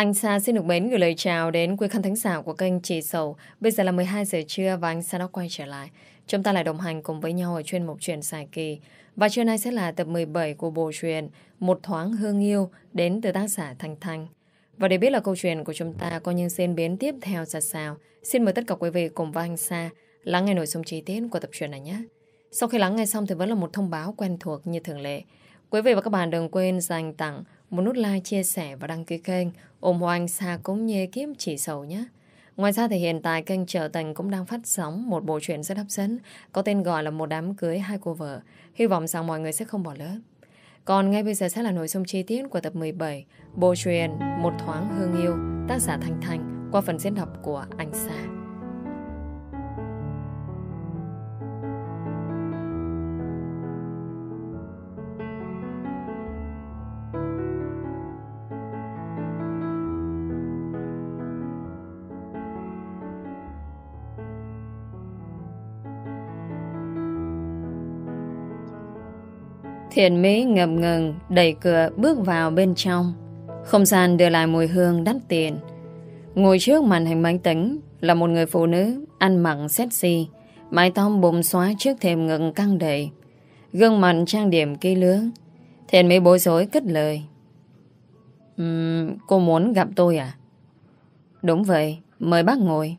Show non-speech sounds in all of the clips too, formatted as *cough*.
Anh Sa xin được mến gửi lời chào đến quý khán thính giả của kênh Chị Sầu. Bây giờ là 12 giờ trưa và anh Sa đã quay trở lại. Chúng ta lại đồng hành cùng với nhau ở chuyên mục truyền giải kỳ. Và trưa nay sẽ là tập 17 của bộ truyền Một thoáng hương yêu đến từ tác giả Thanh Thanh. Và để biết là câu chuyện của chúng ta có những diễn biến tiếp theo ra sao, xin mời tất cả quý vị cùng với anh Sa lắng nghe nội dung chi tiết của tập truyện này nhé. Sau khi lắng nghe xong thì vẫn là một thông báo quen thuộc như thường lệ. Quý vị và các bạn đừng quên dành tặng một nút like, chia sẻ và đăng ký kênh ủng hộ anh Sa cũng như kiếm chỉ sầu nhé. Ngoài ra thì hiện tại kênh Trở Tình cũng đang phát sóng một bộ truyện rất hấp dẫn, có tên gọi là Một đám cưới, hai cô vợ. Hy vọng rằng mọi người sẽ không bỏ lỡ. Còn ngay bây giờ sẽ là nội dung chi tiết của tập 17 Bộ truyện Một thoáng hương yêu, tác giả Thanh Thanh, qua phần diễn đọc của anh Sa. Thiện Mỹ ngập ngừng đẩy cửa bước vào bên trong. Không gian đưa lại mùi hương đắt tiền. Ngồi trước màn hình máy tính là một người phụ nữ ăn mặc sexy, mái tóc bùm xóa trước thềm ngực căng đầy. Gương mặt trang điểm kỹ lưỡng. Thiện Mỹ bối rối cất lời. Um, cô muốn gặp tôi à? Đúng vậy, mời bác ngồi.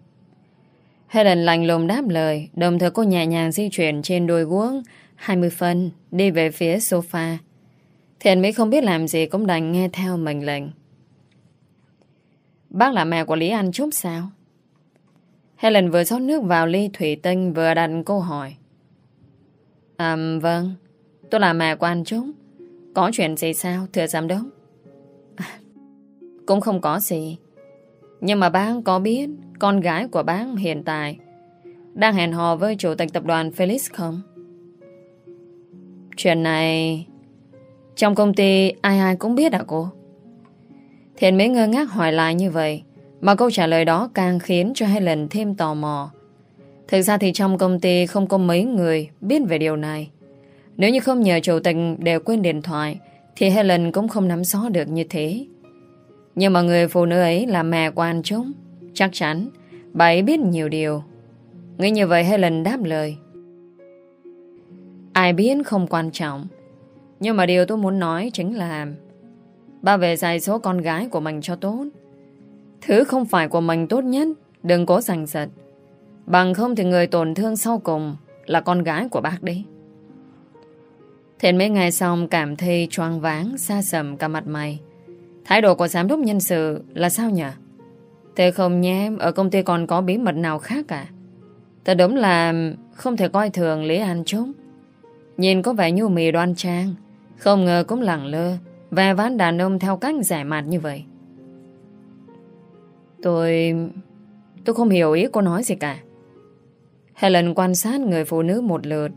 Helen lạnh lùng đáp lời, đồng thời cô nhẹ nhàng di chuyển trên đôi guốc 20 phân đi về phía sofa. Thiện Mỹ không biết làm gì cũng đành nghe theo mệnh lệnh. Bác là mẹ của Lý Anh chút sao? Helen vừa rót nước vào ly thủy tinh vừa đặt câu hỏi. À vâng, tôi là mẹ của anh Trúc. Có chuyện gì sao, thưa giám đốc? À, *laughs* cũng không có gì. Nhưng mà bác có biết con gái của bác hiện tại đang hẹn hò với chủ tịch tập đoàn Felix không? Chuyện này, Trong công ty ai ai cũng biết à cô? Thiện mới ngơ ngác hỏi lại như vậy, Mà câu trả lời đó càng khiến cho Helen thêm tò mò. Thực ra thì trong công ty không có mấy người biết về điều này. Nếu như không nhờ chủ tịch đều quên điện thoại, Thì Helen cũng không nắm rõ được như thế. Nhưng mà người phụ nữ ấy là mẹ của anh chúng, Chắc chắn Bà ấy biết nhiều điều. Nghĩ như vậy Helen đáp lời. Ai biết không quan trọng Nhưng mà điều tôi muốn nói chính là Ba về dạy số con gái của mình cho tốt Thứ không phải của mình tốt nhất Đừng cố giành giật Bằng không thì người tổn thương sau cùng Là con gái của bác đi Thiện mấy ngày xong cảm thấy choáng váng, xa sầm cả mặt mày. Thái độ của giám đốc nhân sự là sao nhỉ? Thế không nhé, ở công ty còn có bí mật nào khác cả. Thật đúng là không thể coi thường Lý An Trúc. Nhìn có vẻ nhu mì đoan trang. Không ngờ cũng lẳng lơ. Và ván đàn ông theo cách giải mặt như vậy. Tôi... Tôi không hiểu ý cô nói gì cả. Helen quan sát người phụ nữ một lượt.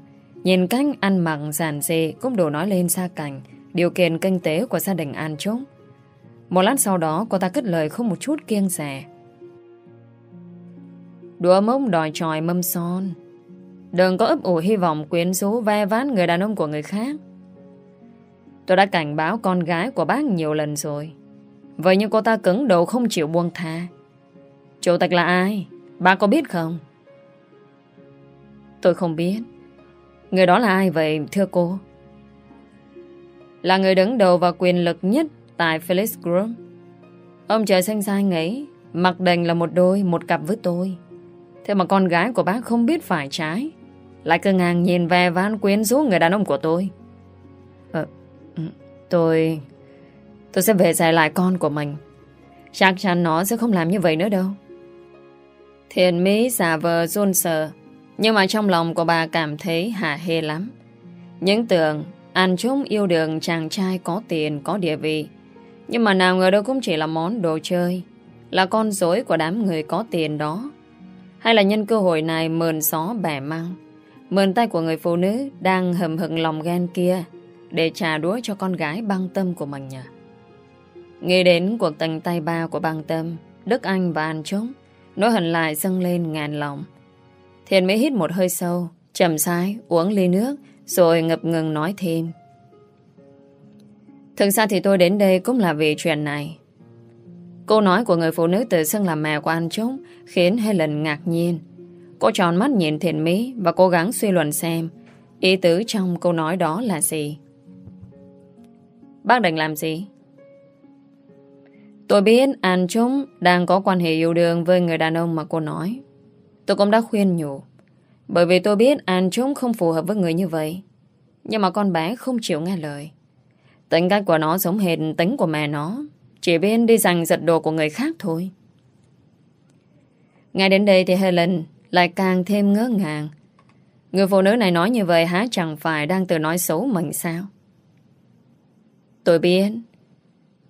Nhìn cách ăn mặc giản dị Cũng đủ nói lên xa cảnh, Điều kiện kinh tế của gia đình An Trúc. Một lát sau đó, cô ta cất lời không một chút kiêng rẻ. Đùa mông đòi tròi mâm son. Đừng có ấp ủ hy vọng quyến rũ ve ván người đàn ông của người khác. Tôi đã cảnh báo con gái của bác nhiều lần rồi. Vậy nhưng cô ta cứng đầu không chịu buông tha. Chủ tịch là ai? Bác có biết không? Tôi không biết. Người đó là ai vậy thưa cô? Là người đứng đầu và quyền lực nhất tại Felix Group. Ông trời xanh sai ấy mặc đành là một đôi, một cặp với tôi. Thế mà con gái của bác không biết phải trái. Lại cứ ngang nhìn về ván quyến rũ người đàn ông của tôi. Ờ ừ, Tôi Tôi sẽ về dạy lại con của mình. Chắc chắn nó sẽ không làm như vậy nữa đâu. Thiền Mỹ giả vờ run sợ, Nhưng mà trong lòng của bà cảm thấy hả hê lắm. Những tưởng Ăn chúng yêu đường chàng trai có tiền, Có địa vị. Nhưng mà nào ngờ đâu cũng chỉ là món đồ chơi, Là con dối của đám người có tiền đó. Hay là nhân cơ hội này mờn gió bẻ măng Mượn tay của người phụ nữ đang hầm hực lòng ghen kia để trả đũa cho con gái băng tâm của mình nhỉ. Nghĩ đến cuộc tình tay ba của băng tâm, Đức Anh và An Trúc, nỗi hận lại dâng lên ngàn lòng. Thiện mới hít một hơi sâu, chậm sai, uống ly nước, rồi ngập ngừng nói thêm. Thực ra thì tôi đến đây cũng là vì chuyện này. Câu nói của người phụ nữ tự xưng là mẹ của anh Trúc khiến Helen ngạc nhiên. Cô tròn mắt nhìn thiện mỹ và cố gắng suy luận xem ý tứ trong câu nói đó là gì. Bác định làm gì? Tôi biết An Trung đang có quan hệ yêu đương với người đàn ông mà cô nói. Tôi cũng đã khuyên nhủ. Bởi vì tôi biết An Trung không phù hợp với người như vậy. Nhưng mà con bé không chịu nghe lời. Tính cách của nó giống hệt tính của mẹ nó. Chỉ biết đi giành giật đồ của người khác thôi. Ngay đến đây thì Helen lại càng thêm ngỡ ngàng. Người phụ nữ này nói như vậy há chẳng phải đang tự nói xấu mình sao? Tôi biết.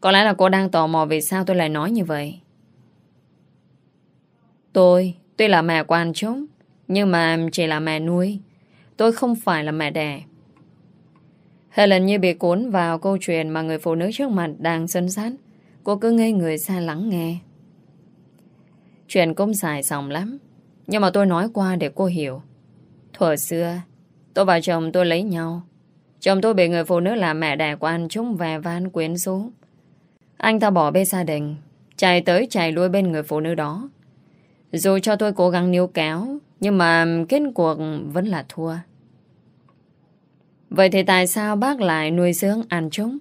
Có lẽ là cô đang tò mò vì sao tôi lại nói như vậy. Tôi, tuy là mẹ quan chúng, nhưng mà chỉ là mẹ nuôi. Tôi không phải là mẹ đẻ. Helen như bị cuốn vào câu chuyện mà người phụ nữ trước mặt đang sân sát. Cô cứ ngây người xa lắng nghe. Chuyện cũng dài dòng lắm. Nhưng mà tôi nói qua để cô hiểu. Thuở xưa, tôi và chồng tôi lấy nhau. Chồng tôi bị người phụ nữ là mẹ đẻ của anh chúng về van quyến xuống. Anh ta bỏ bê gia đình, chạy tới chạy lui bên người phụ nữ đó. Dù cho tôi cố gắng níu kéo, nhưng mà kết cuộc vẫn là thua. Vậy thì tại sao bác lại nuôi dưỡng anh chúng?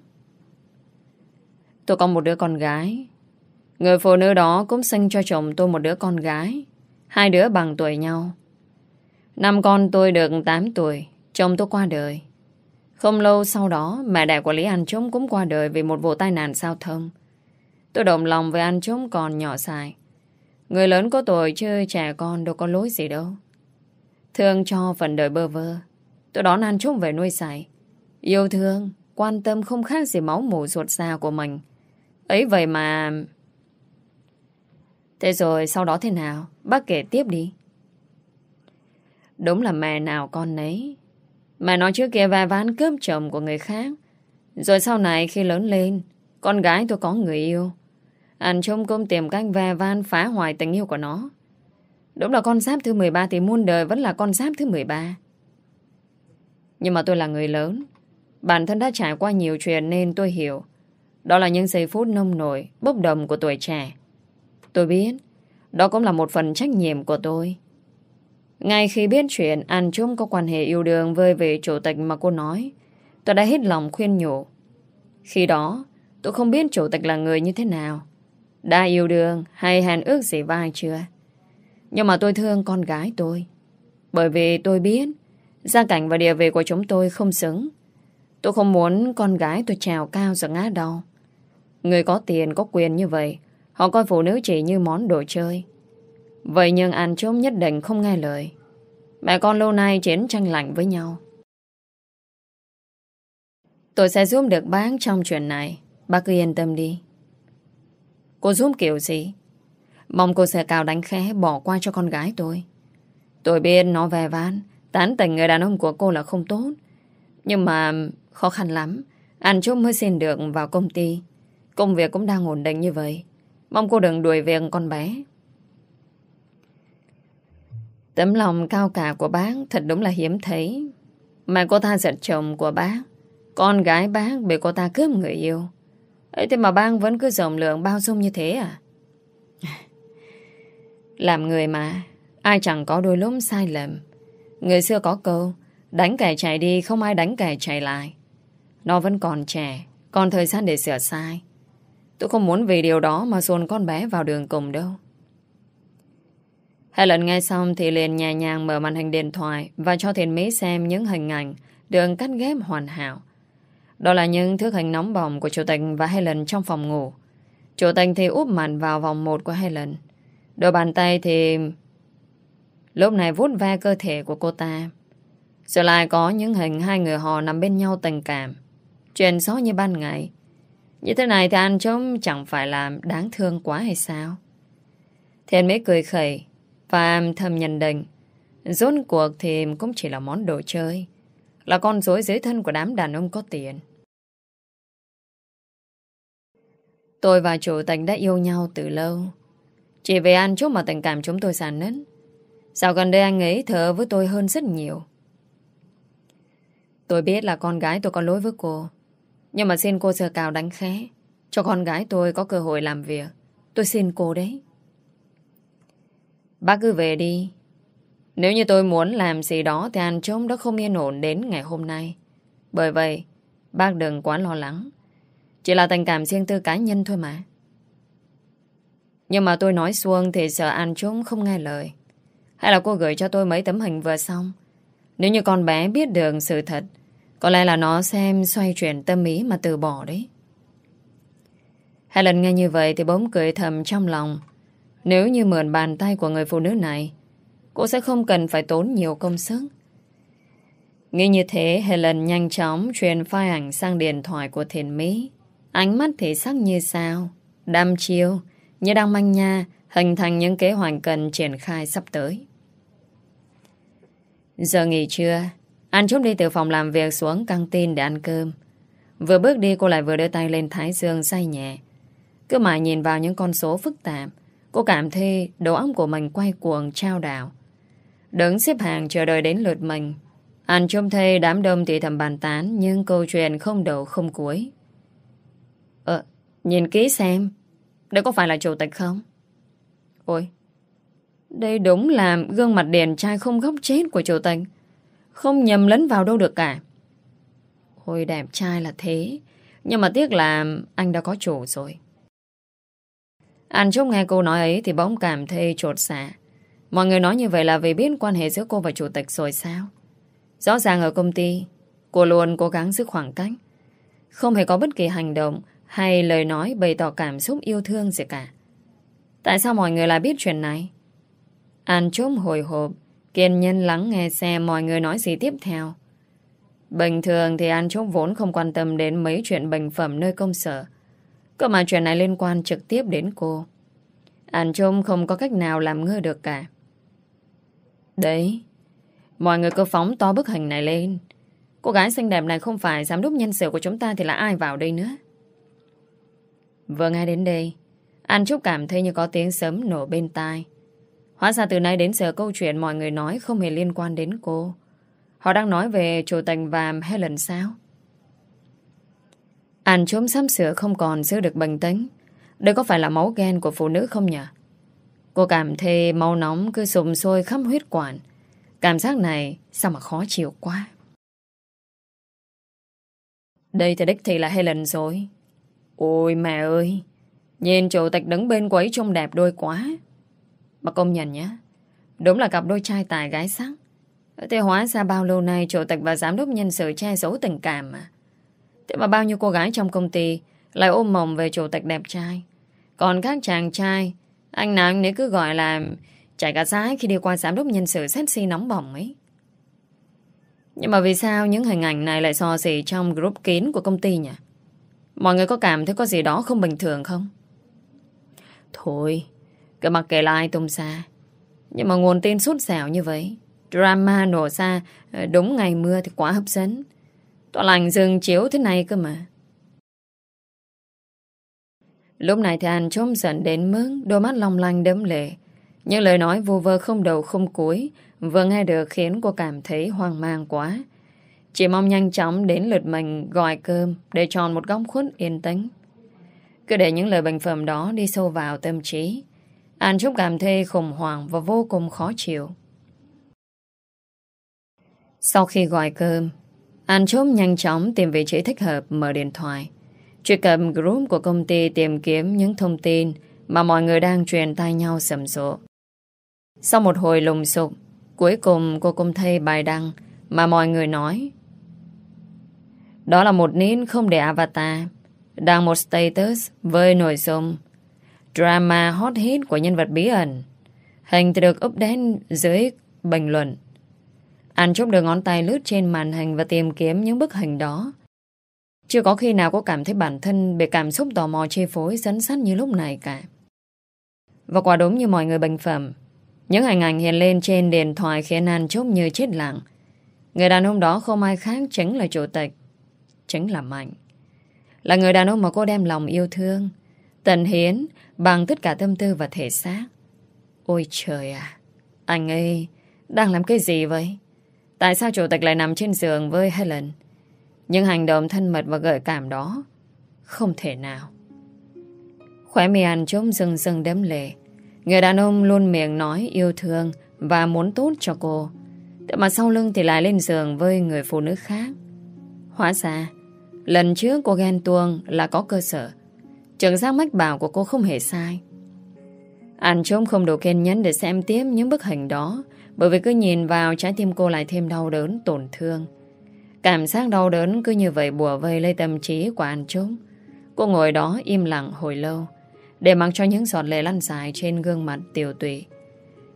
Tôi có một đứa con gái. Người phụ nữ đó cũng sinh cho chồng tôi một đứa con gái. Hai đứa bằng tuổi nhau. Năm con tôi được 8 tuổi, chồng tôi qua đời. Không lâu sau đó, mẹ đẻ của Lý An Trống cũng qua đời vì một vụ tai nạn giao thông. Tôi đồng lòng với An Trống còn nhỏ xài. Người lớn có tuổi chơi trẻ con đâu có lối gì đâu. Thương cho phần đời bơ vơ. Tôi đón An Trống về nuôi xài. Yêu thương, quan tâm không khác gì máu mủ ruột xa của mình. Ấy vậy mà... Thế rồi sau đó thế nào? Bác kể tiếp đi. Đúng là mẹ nào con nấy. Mẹ nói trước kia va ván cướp chồng của người khác. Rồi sau này khi lớn lên, con gái tôi có người yêu. Anh trông công tìm cách va van phá hoại tình yêu của nó. Đúng là con giáp thứ 13 thì muôn đời vẫn là con giáp thứ 13. Nhưng mà tôi là người lớn. Bản thân đã trải qua nhiều chuyện nên tôi hiểu. Đó là những giây phút nông nổi, bốc đồng của tuổi trẻ. Tôi biết, đó cũng là một phần trách nhiệm của tôi. Ngay khi biết chuyện An Trung có quan hệ yêu đương với vị chủ tịch mà cô nói, tôi đã hết lòng khuyên nhủ. Khi đó, tôi không biết chủ tịch là người như thế nào. Đã yêu đương hay hẹn ước gì vai chưa? Nhưng mà tôi thương con gái tôi. Bởi vì tôi biết gia cảnh và địa vị của chúng tôi không xứng. Tôi không muốn con gái tôi trèo cao rồi ngã đau. Người có tiền, có quyền như vậy, họ coi phụ nữ chỉ như món đồ chơi. Vậy nhưng anh chốt nhất định không nghe lời. Mẹ con lâu nay chiến tranh lạnh với nhau. Tôi sẽ giúp được bác trong chuyện này. Bác cứ yên tâm đi. Cô giúp kiểu gì? Mong cô sẽ cào đánh khẽ bỏ qua cho con gái tôi. Tôi biết nó về ván, tán tỉnh người đàn ông của cô là không tốt. Nhưng mà khó khăn lắm. Anh Trúc mới xin được vào công ty. Công việc cũng đang ổn định như vậy. Mong cô đừng đuổi việc con bé. Tấm lòng cao cả của bác thật đúng là hiếm thấy. Mà cô ta giật chồng của bác. Con gái bác bị cô ta cướp người yêu. ấy thế mà bác vẫn cứ rộng lượng bao dung như thế à? *laughs* Làm người mà, ai chẳng có đôi lúc sai lầm. Người xưa có câu, đánh kẻ chạy đi không ai đánh kẻ chạy lại. Nó vẫn còn trẻ, còn thời gian để sửa sai. Tôi không muốn vì điều đó mà dồn con bé vào đường cùng đâu. hai lần nghe xong thì liền nhẹ nhàng mở màn hình điện thoại và cho Thiền Mỹ xem những hình ảnh được cắt ghép hoàn hảo. Đó là những thước hình nóng bỏng của Chủ tịch và hai lần trong phòng ngủ. Chủ tịch thì úp mặt vào vòng một của hai lần. Đôi bàn tay thì... Lúc này vút ve cơ thể của cô ta. Rồi lại có những hình hai người họ nằm bên nhau tình cảm. Chuyện gió như ban ngày. Như thế này thì anh trông chẳng phải là đáng thương quá hay sao? Thiện mới cười khẩy và thầm nhận định, Rốt cuộc thì cũng chỉ là món đồ chơi, Là con rối dưới thân của đám đàn ông có tiền. Tôi và chủ tịch đã yêu nhau từ lâu. Chỉ vì ăn chút mà tình cảm chúng tôi sàn nứt. Sao gần đây anh ấy thở với tôi hơn rất nhiều. Tôi biết là con gái tôi có lỗi với cô nhưng mà xin cô giờ cào đánh khé Cho con gái tôi có cơ hội làm việc Tôi xin cô đấy. Bác cứ về đi. Nếu như tôi muốn làm gì đó thì anh trông đó không yên ổn đến ngày hôm nay. Bởi vậy, bác đừng quá lo lắng. Chỉ là tình cảm riêng tư cá nhân thôi mà. Nhưng mà tôi nói xuông thì sợ anh trống không nghe lời. Hay là cô gửi cho tôi mấy tấm hình vừa xong. Nếu như con bé biết được sự thật, có lẽ là nó xem xoay chuyển tâm ý mà từ bỏ đấy. Helen nghe như vậy thì bỗng cười thầm trong lòng. Nếu như mượn bàn tay của người phụ nữ này, cô sẽ không cần phải tốn nhiều công sức. Nghĩ như thế, Helen nhanh chóng truyền file ảnh sang điện thoại của thiền Mỹ. Ánh mắt thì sắc như sao, đam chiêu, như đang manh nha, hình thành những kế hoạch cần triển khai sắp tới. Giờ nghỉ trưa, anh chút đi từ phòng làm việc xuống căng tin để ăn cơm. Vừa bước đi cô lại vừa đưa tay lên thái dương say nhẹ. Cứ mãi nhìn vào những con số phức tạp, cô cảm thấy đầu óc của mình quay cuồng trao đảo. Đứng xếp hàng chờ đợi đến lượt mình. Anh trông thấy đám đông thì thầm bàn tán nhưng câu chuyện không đầu không cuối. Ờ, nhìn kỹ xem, đây có phải là chủ tịch không? Ôi, đây đúng là gương mặt đèn trai không góc chết của chủ tịch. Không nhầm lẫn vào đâu được cả. hồi đẹp trai là thế, nhưng mà tiếc là anh đã có chủ rồi. Anh Trúc nghe cô nói ấy thì bỗng cảm thấy trột xạ. Mọi người nói như vậy là vì biết quan hệ giữa cô và chủ tịch rồi sao? Rõ ràng ở công ty, cô luôn cố gắng giữ khoảng cách. Không hề có bất kỳ hành động hay lời nói bày tỏ cảm xúc yêu thương gì cả. Tại sao mọi người lại biết chuyện này? An Trúc hồi hộp, kiên nhân lắng nghe xem mọi người nói gì tiếp theo. Bình thường thì An Trúc vốn không quan tâm đến mấy chuyện bình phẩm nơi công sở. Cơ mà chuyện này liên quan trực tiếp đến cô. An Trúc không có cách nào làm ngơ được cả. Đấy, mọi người cứ phóng to bức hình này lên. Cô gái xinh đẹp này không phải giám đốc nhân sự của chúng ta thì là ai vào đây nữa? Vừa nghe đến đây, An Trúc cảm thấy như có tiếng sấm nổ bên tai. Hóa ra từ nay đến giờ câu chuyện mọi người nói không hề liên quan đến cô. Họ đang nói về chủ tịch và Helen sao? Anh trốn sắm sửa không còn giữ được bình tĩnh. Đây có phải là máu ghen của phụ nữ không nhỉ? Cô cảm thấy máu nóng cứ sụm sôi khắp huyết quản. Cảm giác này sao mà khó chịu quá. Đây thì đích thì là Helen rồi. Ôi mẹ ơi! Nhìn chủ tịch đứng bên quấy trông đẹp đôi quá. Mà công nhận nhé. Đúng là cặp đôi trai tài gái sắc. Thế hóa ra bao lâu nay chủ tịch và giám đốc nhân sự che giấu tình cảm mà. Thế mà bao nhiêu cô gái trong công ty lại ôm mộng về chủ tịch đẹp trai. Còn các chàng trai, anh nào anh ấy cứ gọi là chạy cả trái khi đi qua giám đốc nhân sự sexy nóng bỏng ấy. Nhưng mà vì sao những hình ảnh này lại so xỉ trong group kín của công ty nhỉ? Mọi người có cảm thấy có gì đó không bình thường không? Thôi, cứ mặc kệ là ai tung xa. Nhưng mà nguồn tin sút xẻo như vậy, drama nổ ra ờ, đúng ngày mưa thì quá hấp dẫn. Tòa lành dừng chiếu thế này cơ mà. Lúc này thì anh trông giận đến mức đôi mắt long lanh đấm lệ. Những lời nói vô vơ không đầu không cuối vừa nghe được khiến cô cảm thấy hoang mang quá. Chỉ mong nhanh chóng đến lượt mình gọi cơm để tròn một góc khuất yên tĩnh. Cứ để những lời bình phẩm đó đi sâu vào tâm trí. An Trúc cảm thấy khủng hoảng và vô cùng khó chịu. Sau khi gọi cơm, An Trúc nhanh chóng tìm vị trí thích hợp mở điện thoại. Truy cập group của công ty tìm kiếm những thông tin mà mọi người đang truyền tay nhau sầm rộ. Sau một hồi lùng sục, cuối cùng cô cũng thấy bài đăng mà mọi người nói. Đó là một nín không để avatar, đăng một status với nội dung drama hot hit của nhân vật bí ẩn. Hình thì được update dưới bình luận. Anh chúc được ngón tay lướt trên màn hình và tìm kiếm những bức hình đó. Chưa có khi nào có cảm thấy bản thân bị cảm xúc tò mò chi phối dẫn sắt như lúc này cả. Và quả đúng như mọi người bình phẩm, những hình ảnh hiện lên trên điện thoại khiến An chốc như chết lặng. Người đàn ông đó không ai khác chính là chủ tịch, chính là Mạnh. Là người đàn ông mà cô đem lòng yêu thương, Tần hiến bằng tất cả tâm tư và thể xác. Ôi trời à, anh ấy đang làm cái gì vậy? Tại sao chủ tịch lại nằm trên giường với Helen? Những hành động thân mật và gợi cảm đó không thể nào. Khóe mi anh trông rừng rừng đấm lệ. Người đàn ông luôn miệng nói yêu thương và muốn tốt cho cô. แต่ mà sau lưng thì lại lên giường với người phụ nữ khác. Hóa ra, lần trước cô ghen tuông là có cơ sở. Trường giác mách bảo của cô không hề sai. Anh trông không đủ kiên nhẫn để xem tiếp những bức hình đó bởi vì cứ nhìn vào trái tim cô lại thêm đau đớn, tổn thương. Cảm giác đau đớn cứ như vậy bùa vây lấy tâm trí của anh trông. Cô ngồi đó im lặng hồi lâu để mặc cho những giọt lệ lăn dài trên gương mặt tiểu tụy.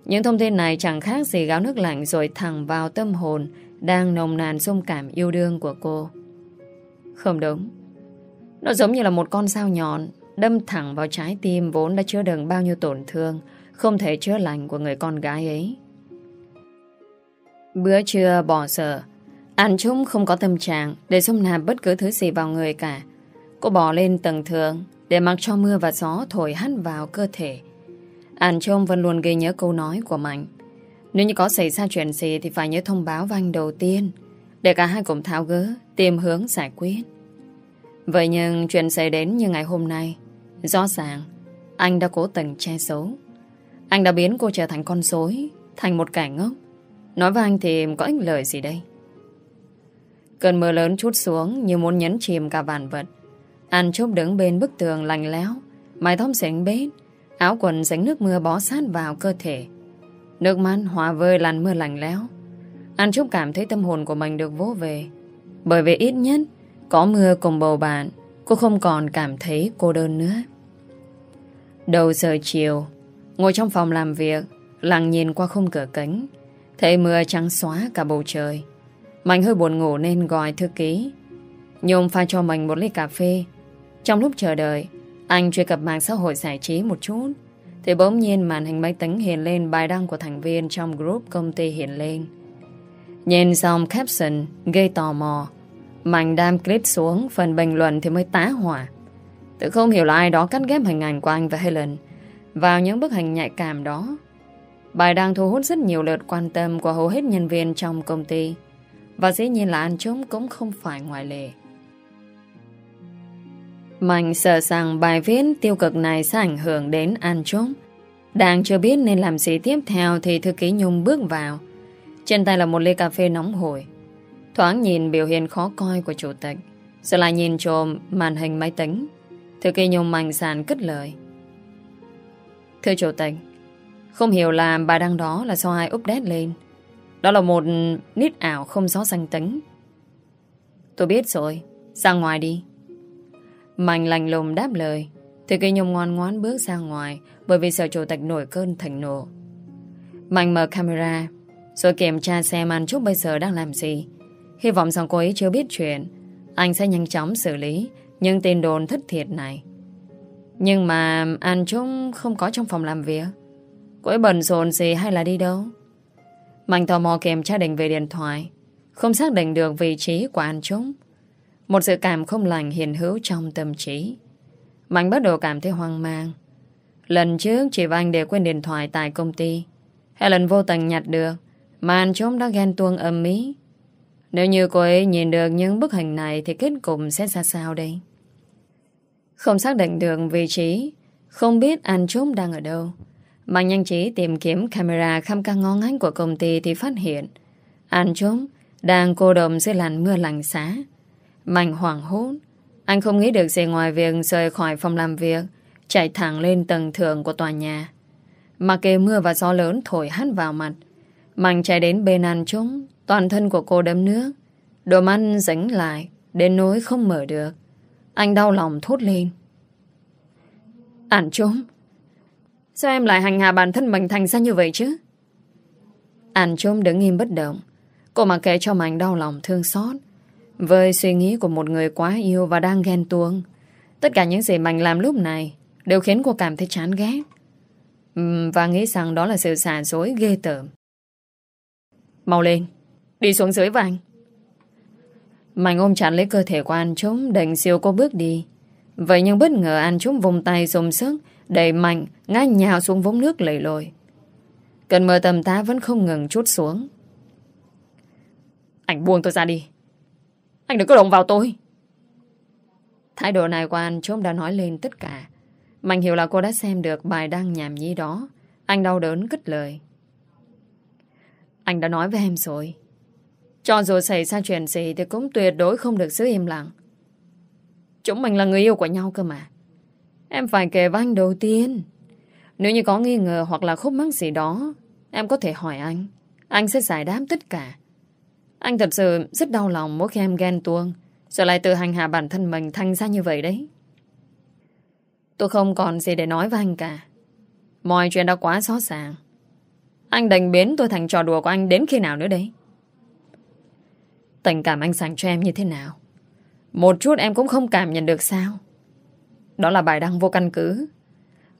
Những thông tin này chẳng khác gì gáo nước lạnh rồi thẳng vào tâm hồn đang nồng nàn xung cảm yêu đương của cô. Không đúng. Nó giống như là một con sao nhọn đâm thẳng vào trái tim vốn đã chứa đựng bao nhiêu tổn thương không thể chữa lành của người con gái ấy. Bữa trưa bỏ sở, Anh Trung không có tâm trạng để xông nạp bất cứ thứ gì vào người cả. Cô bỏ lên tầng thượng để mặc cho mưa và gió thổi hắt vào cơ thể. Anh Trung vẫn luôn ghi nhớ câu nói của Mạnh. Nếu như có xảy ra chuyện gì thì phải nhớ thông báo với anh đầu tiên để cả hai cùng tháo gỡ, tìm hướng giải quyết. Vậy nhưng chuyện xảy đến như ngày hôm nay Rõ ràng, Anh đã cố tình che giấu. Anh đã biến cô trở thành con rối, Thành một kẻ ngốc. Nói với anh thì có ích lời gì đây? Cơn mưa lớn chút xuống Như muốn nhấn chìm cả vạn vật. Anh chốt đứng bên bức tường lạnh lẽo, Mái tóc sánh bết, Áo quần dính nước mưa bó sát vào cơ thể. Nước mắt hòa vơi làn mưa lạnh lẽo. Anh Trúc cảm thấy tâm hồn của mình được vỗ về, Bởi vì ít nhất Có mưa cùng bầu bạn. Cô không còn cảm thấy cô đơn nữa. Đầu giờ chiều, Ngồi trong phòng làm việc, Lặng nhìn qua khung cửa kính. Thấy mưa trắng xóa cả bầu trời. Mạnh hơi buồn ngủ nên gọi thư ký. Nhung pha cho mình một ly cà phê. Trong lúc chờ đợi, Anh truy cập mạng xã hội giải trí một chút. Thì bỗng nhiên màn hình máy tính hiện lên bài đăng của thành viên trong group công ty hiện lên. Nhìn dòng caption gây tò mò. Mạnh đam clip xuống, Phần bình luận thì mới tá hỏa Tự không hiểu là ai đó cắt ghép hình ảnh của anh và Helen Vào những bức hình nhạy cảm đó, Bài đang thu hút rất nhiều lượt quan tâm Của hầu hết nhân viên trong công ty Và dĩ nhiên là anh chúng cũng không phải ngoại lệ Mạnh sợ rằng bài viết tiêu cực này sẽ ảnh hưởng đến An Trúc. Đang chưa biết nên làm gì tiếp theo thì thư ký Nhung bước vào. Trên tay là một ly cà phê nóng hổi. Thoáng nhìn biểu hiện khó coi của chủ tịch. Rồi lại nhìn trộm màn hình máy tính. Thư ký Nhung mạnh sàn cất lời. Thưa chủ tịch, Không hiểu là bài đăng đó là do ai update lên. Đó là một nít ảo không rõ danh tính. Tôi biết rồi, Ra ngoài đi. Mạnh lành lùng đáp lời. Thư ký Nhung ngoan ngoãn bước ra ngoài Bởi vì sợ chủ tịch nổi cơn thành nộ. Mạnh mở camera, Rồi kiểm tra xem anh chút bây giờ đang làm gì. Hy vọng rằng cô ấy chưa biết chuyện. Anh sẽ nhanh chóng xử lý những tin đồn thất thiệt này. Nhưng mà Anh Trung không có trong phòng làm việc. Cô ấy bận rộn gì hay là đi đâu? Mạnh tò mò kèm tra định về điện thoại, Không xác định được vị trí của Anh Trung. Một sự cảm không lành hiện hữu trong tâm trí. Mạnh bắt đầu cảm thấy hoang mang. Lần trước chị và anh để quên điện thoại tại công ty. Helen vô tình nhặt được, Mà anh Trung đã ghen tuông âm ý nếu như cô ấy nhìn được những bức hình này thì kết cục sẽ ra sao đây? Không xác định được vị trí, không biết anh Trúc đang ở đâu. Mà nhanh trí tìm kiếm camera khăm ca ngó ngách của công ty thì phát hiện anh Trúc đang cô đồng dưới làn mưa lạnh xá. Mạnh hoảng hốt, anh không nghĩ được gì ngoài việc rời khỏi phòng làm việc, chạy thẳng lên tầng thượng của tòa nhà. Mà kề mưa và gió lớn thổi hắt vào mặt, Mạnh chạy đến bên anh Trúc Toàn thân của cô đấm nước. Đồ mắt dính lại, Đến nỗi không mở được. Anh đau lòng thốt lên. Ản trốn. Sao em lại hành hạ bản thân mình thành ra như vậy chứ? Ản trốn đứng im bất động. Cô mặc kệ cho mình đau lòng thương xót. Với suy nghĩ của một người quá yêu Và đang ghen tuông, Tất cả những gì mình làm lúc này Đều khiến cô cảm thấy chán ghét. Và nghĩ rằng đó là sự xả dối ghê tởm. Mau lên. Đi xuống dưới vàng Mạnh ôm chặt lấy cơ thể của anh Trúc, đành siêu cô bước đi. Vậy nhưng bất ngờ anh Trúc vùng tay dùng sức, Đẩy mạnh, ngã nhào xuống vũng nước lầy lội. Cần mơ tầm tá vẫn không ngừng chút xuống. Anh buông tôi ra đi. Anh đừng có động vào tôi. Thái độ này của anh Trúc đã nói lên tất cả. Mạnh hiểu là cô đã xem được bài đăng nhảm nhí đó. Anh đau đớn cất lời. Anh đã nói với em rồi. Cho dù xảy ra chuyện gì thì cũng tuyệt đối không được giữ im lặng. Chúng mình là người yêu của nhau cơ mà. Em phải kể với anh đầu tiên. Nếu như có nghi ngờ hoặc là khúc mắc gì đó, em có thể hỏi anh. Anh sẽ giải đáp tất cả. Anh thật sự rất đau lòng mỗi khi em ghen tuông, rồi lại tự hành hạ bản thân mình thành ra như vậy đấy. Tôi không còn gì để nói với anh cả. Mọi chuyện đã quá rõ ràng. Anh đành biến tôi thành trò đùa của anh đến khi nào nữa đấy? Tình cảm anh dành cho em như thế nào? Một chút em cũng không cảm nhận được sao? Đó là bài đăng vô căn cứ.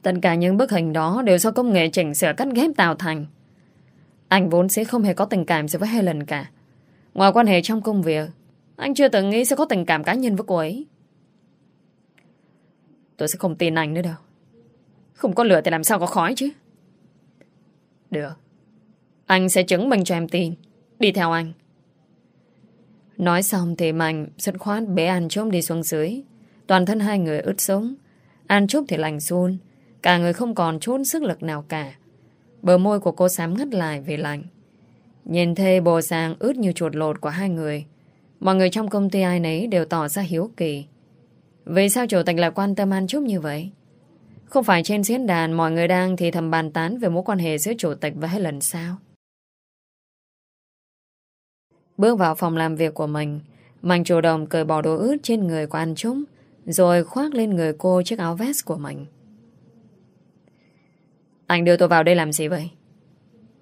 Tất cả những bức hình đó đều do công nghệ chỉnh sửa cắt ghép tạo thành. Anh vốn sẽ không hề có tình cảm gì với Helen cả. Ngoài quan hệ trong công việc, anh chưa từng nghĩ sẽ có tình cảm cá nhân với cô ấy. Tôi sẽ không tin anh nữa đâu. Không có lửa thì làm sao có khói chứ. Được. Anh sẽ chứng minh cho em tin. Đi theo anh. Nói xong thì Mạnh rất khoát bế An Trúc đi xuống dưới. Toàn thân hai người ướt sũng An Trúc thì lành run. Cả người không còn chút sức lực nào cả. Bờ môi của cô sám ngắt lại vì lạnh. Nhìn thê bồ sàng ướt như chuột lột của hai người. Mọi người trong công ty ai nấy đều tỏ ra hiếu kỳ. Vì sao chủ tịch lại quan tâm An Trúc như vậy? Không phải trên diễn đàn mọi người đang thì thầm bàn tán về mối quan hệ giữa chủ tịch và Helen sao? Bước vào phòng làm việc của mình, Mạnh chủ động cởi bỏ đồ ướt trên người của anh Trúc, rồi khoác lên người cô chiếc áo vest của mình. Anh đưa tôi vào đây làm gì vậy?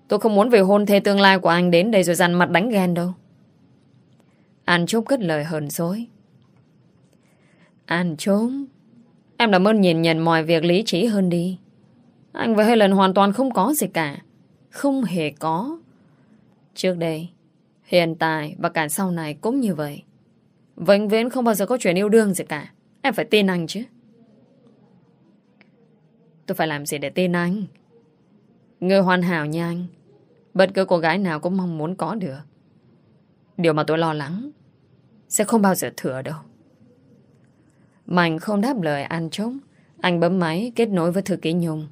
Tôi không muốn về hôn thê tương lai của anh đến đây rồi dằn mặt đánh ghen đâu. anh Trúc cất lời hờn dối. anh Trúc, em làm ơn nhìn nhận mọi việc lý trí hơn đi. Anh với hơi lần hoàn toàn không có gì cả. Không hề có. Trước đây, hiện tại và cả sau này cũng như vậy. Vĩnh viễn không bao giờ có chuyện yêu đương gì cả. Em phải tin anh chứ. Tôi phải làm gì để tin anh? Người hoàn hảo như anh, bất cứ cô gái nào cũng mong muốn có được. Điều mà tôi lo lắng sẽ không bao giờ thừa đâu. Mạnh không đáp lời anh trống. Anh bấm máy kết nối với thư ký Nhung.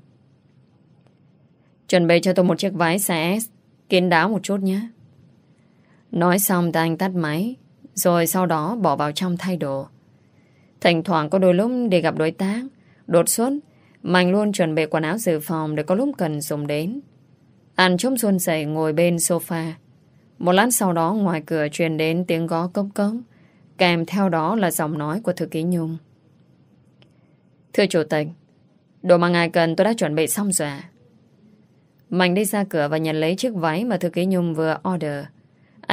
Chuẩn bị cho tôi một chiếc váy xe S, kiến đáo một chút nhé. Nói xong thì anh tắt máy, rồi sau đó bỏ vào trong thay đồ. Thỉnh thoảng có đôi lúc để gặp đối tác, đột xuất, Mạnh luôn chuẩn bị quần áo dự phòng để có lúc cần dùng đến. Anh trông xuân dậy ngồi bên sofa. Một lát sau đó ngoài cửa truyền đến tiếng gõ cốc cốc, kèm theo đó là giọng nói của thư ký Nhung. Thưa chủ tịch, đồ mà ngài cần tôi đã chuẩn bị xong rồi Mạnh đi ra cửa và nhận lấy chiếc váy mà thư ký Nhung vừa order.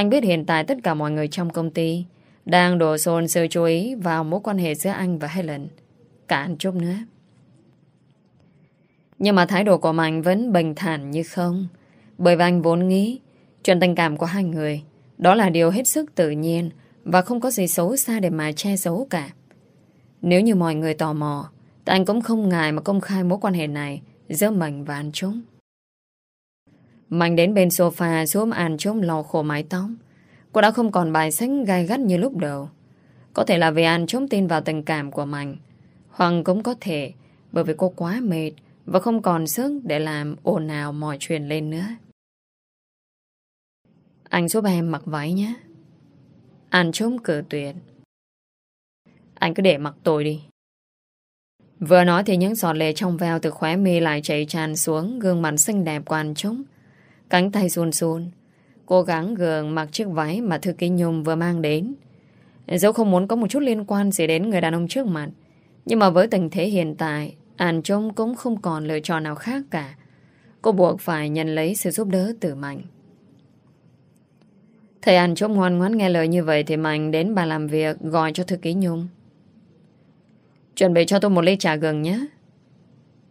Anh biết hiện tại tất cả mọi người trong công ty đang đổ xôn sự chú ý vào mối quan hệ giữa anh và Helen. Cả anh chút nữa. Nhưng mà thái độ của Mạnh vẫn bình thản như không. Bởi vì anh vốn nghĩ chuyện tình cảm của hai người đó là điều hết sức tự nhiên và không có gì xấu xa để mà che giấu cả. Nếu như mọi người tò mò, thì anh cũng không ngại mà công khai mối quan hệ này giữa mình và anh chúng. Mạnh đến bên sofa xuống An Trúc lò khổ mái tóc. Cô đã không còn bài sách gai gắt như lúc đầu. Có thể là vì An Trúc tin vào tình cảm của Mạnh. Hoặc cũng có thể bởi vì cô quá mệt và không còn sức để làm ồn ào mọi chuyện lên nữa. Anh giúp em mặc váy nhé. An Trúc cử tuyệt. Anh cứ để mặc tôi đi. Vừa nói thì những giọt lệ trong veo từ khóe mi lại chảy tràn xuống gương mặt xinh đẹp của anh Trúc. Cánh tay run run. Cố gắng gường mặc chiếc váy mà Thư Ký Nhung vừa mang đến. Dẫu không muốn có một chút liên quan gì đến người đàn ông trước mặt. Nhưng mà với tình thế hiện tại, An Trung cũng không còn lựa chọn nào khác cả. Cô buộc phải nhận lấy sự giúp đỡ từ Mạnh. Thầy An Trung ngoan ngoãn nghe lời như vậy thì Mạnh đến bà làm việc gọi cho thư ký Nhung. Chuẩn bị cho tôi một ly trà gừng nhé.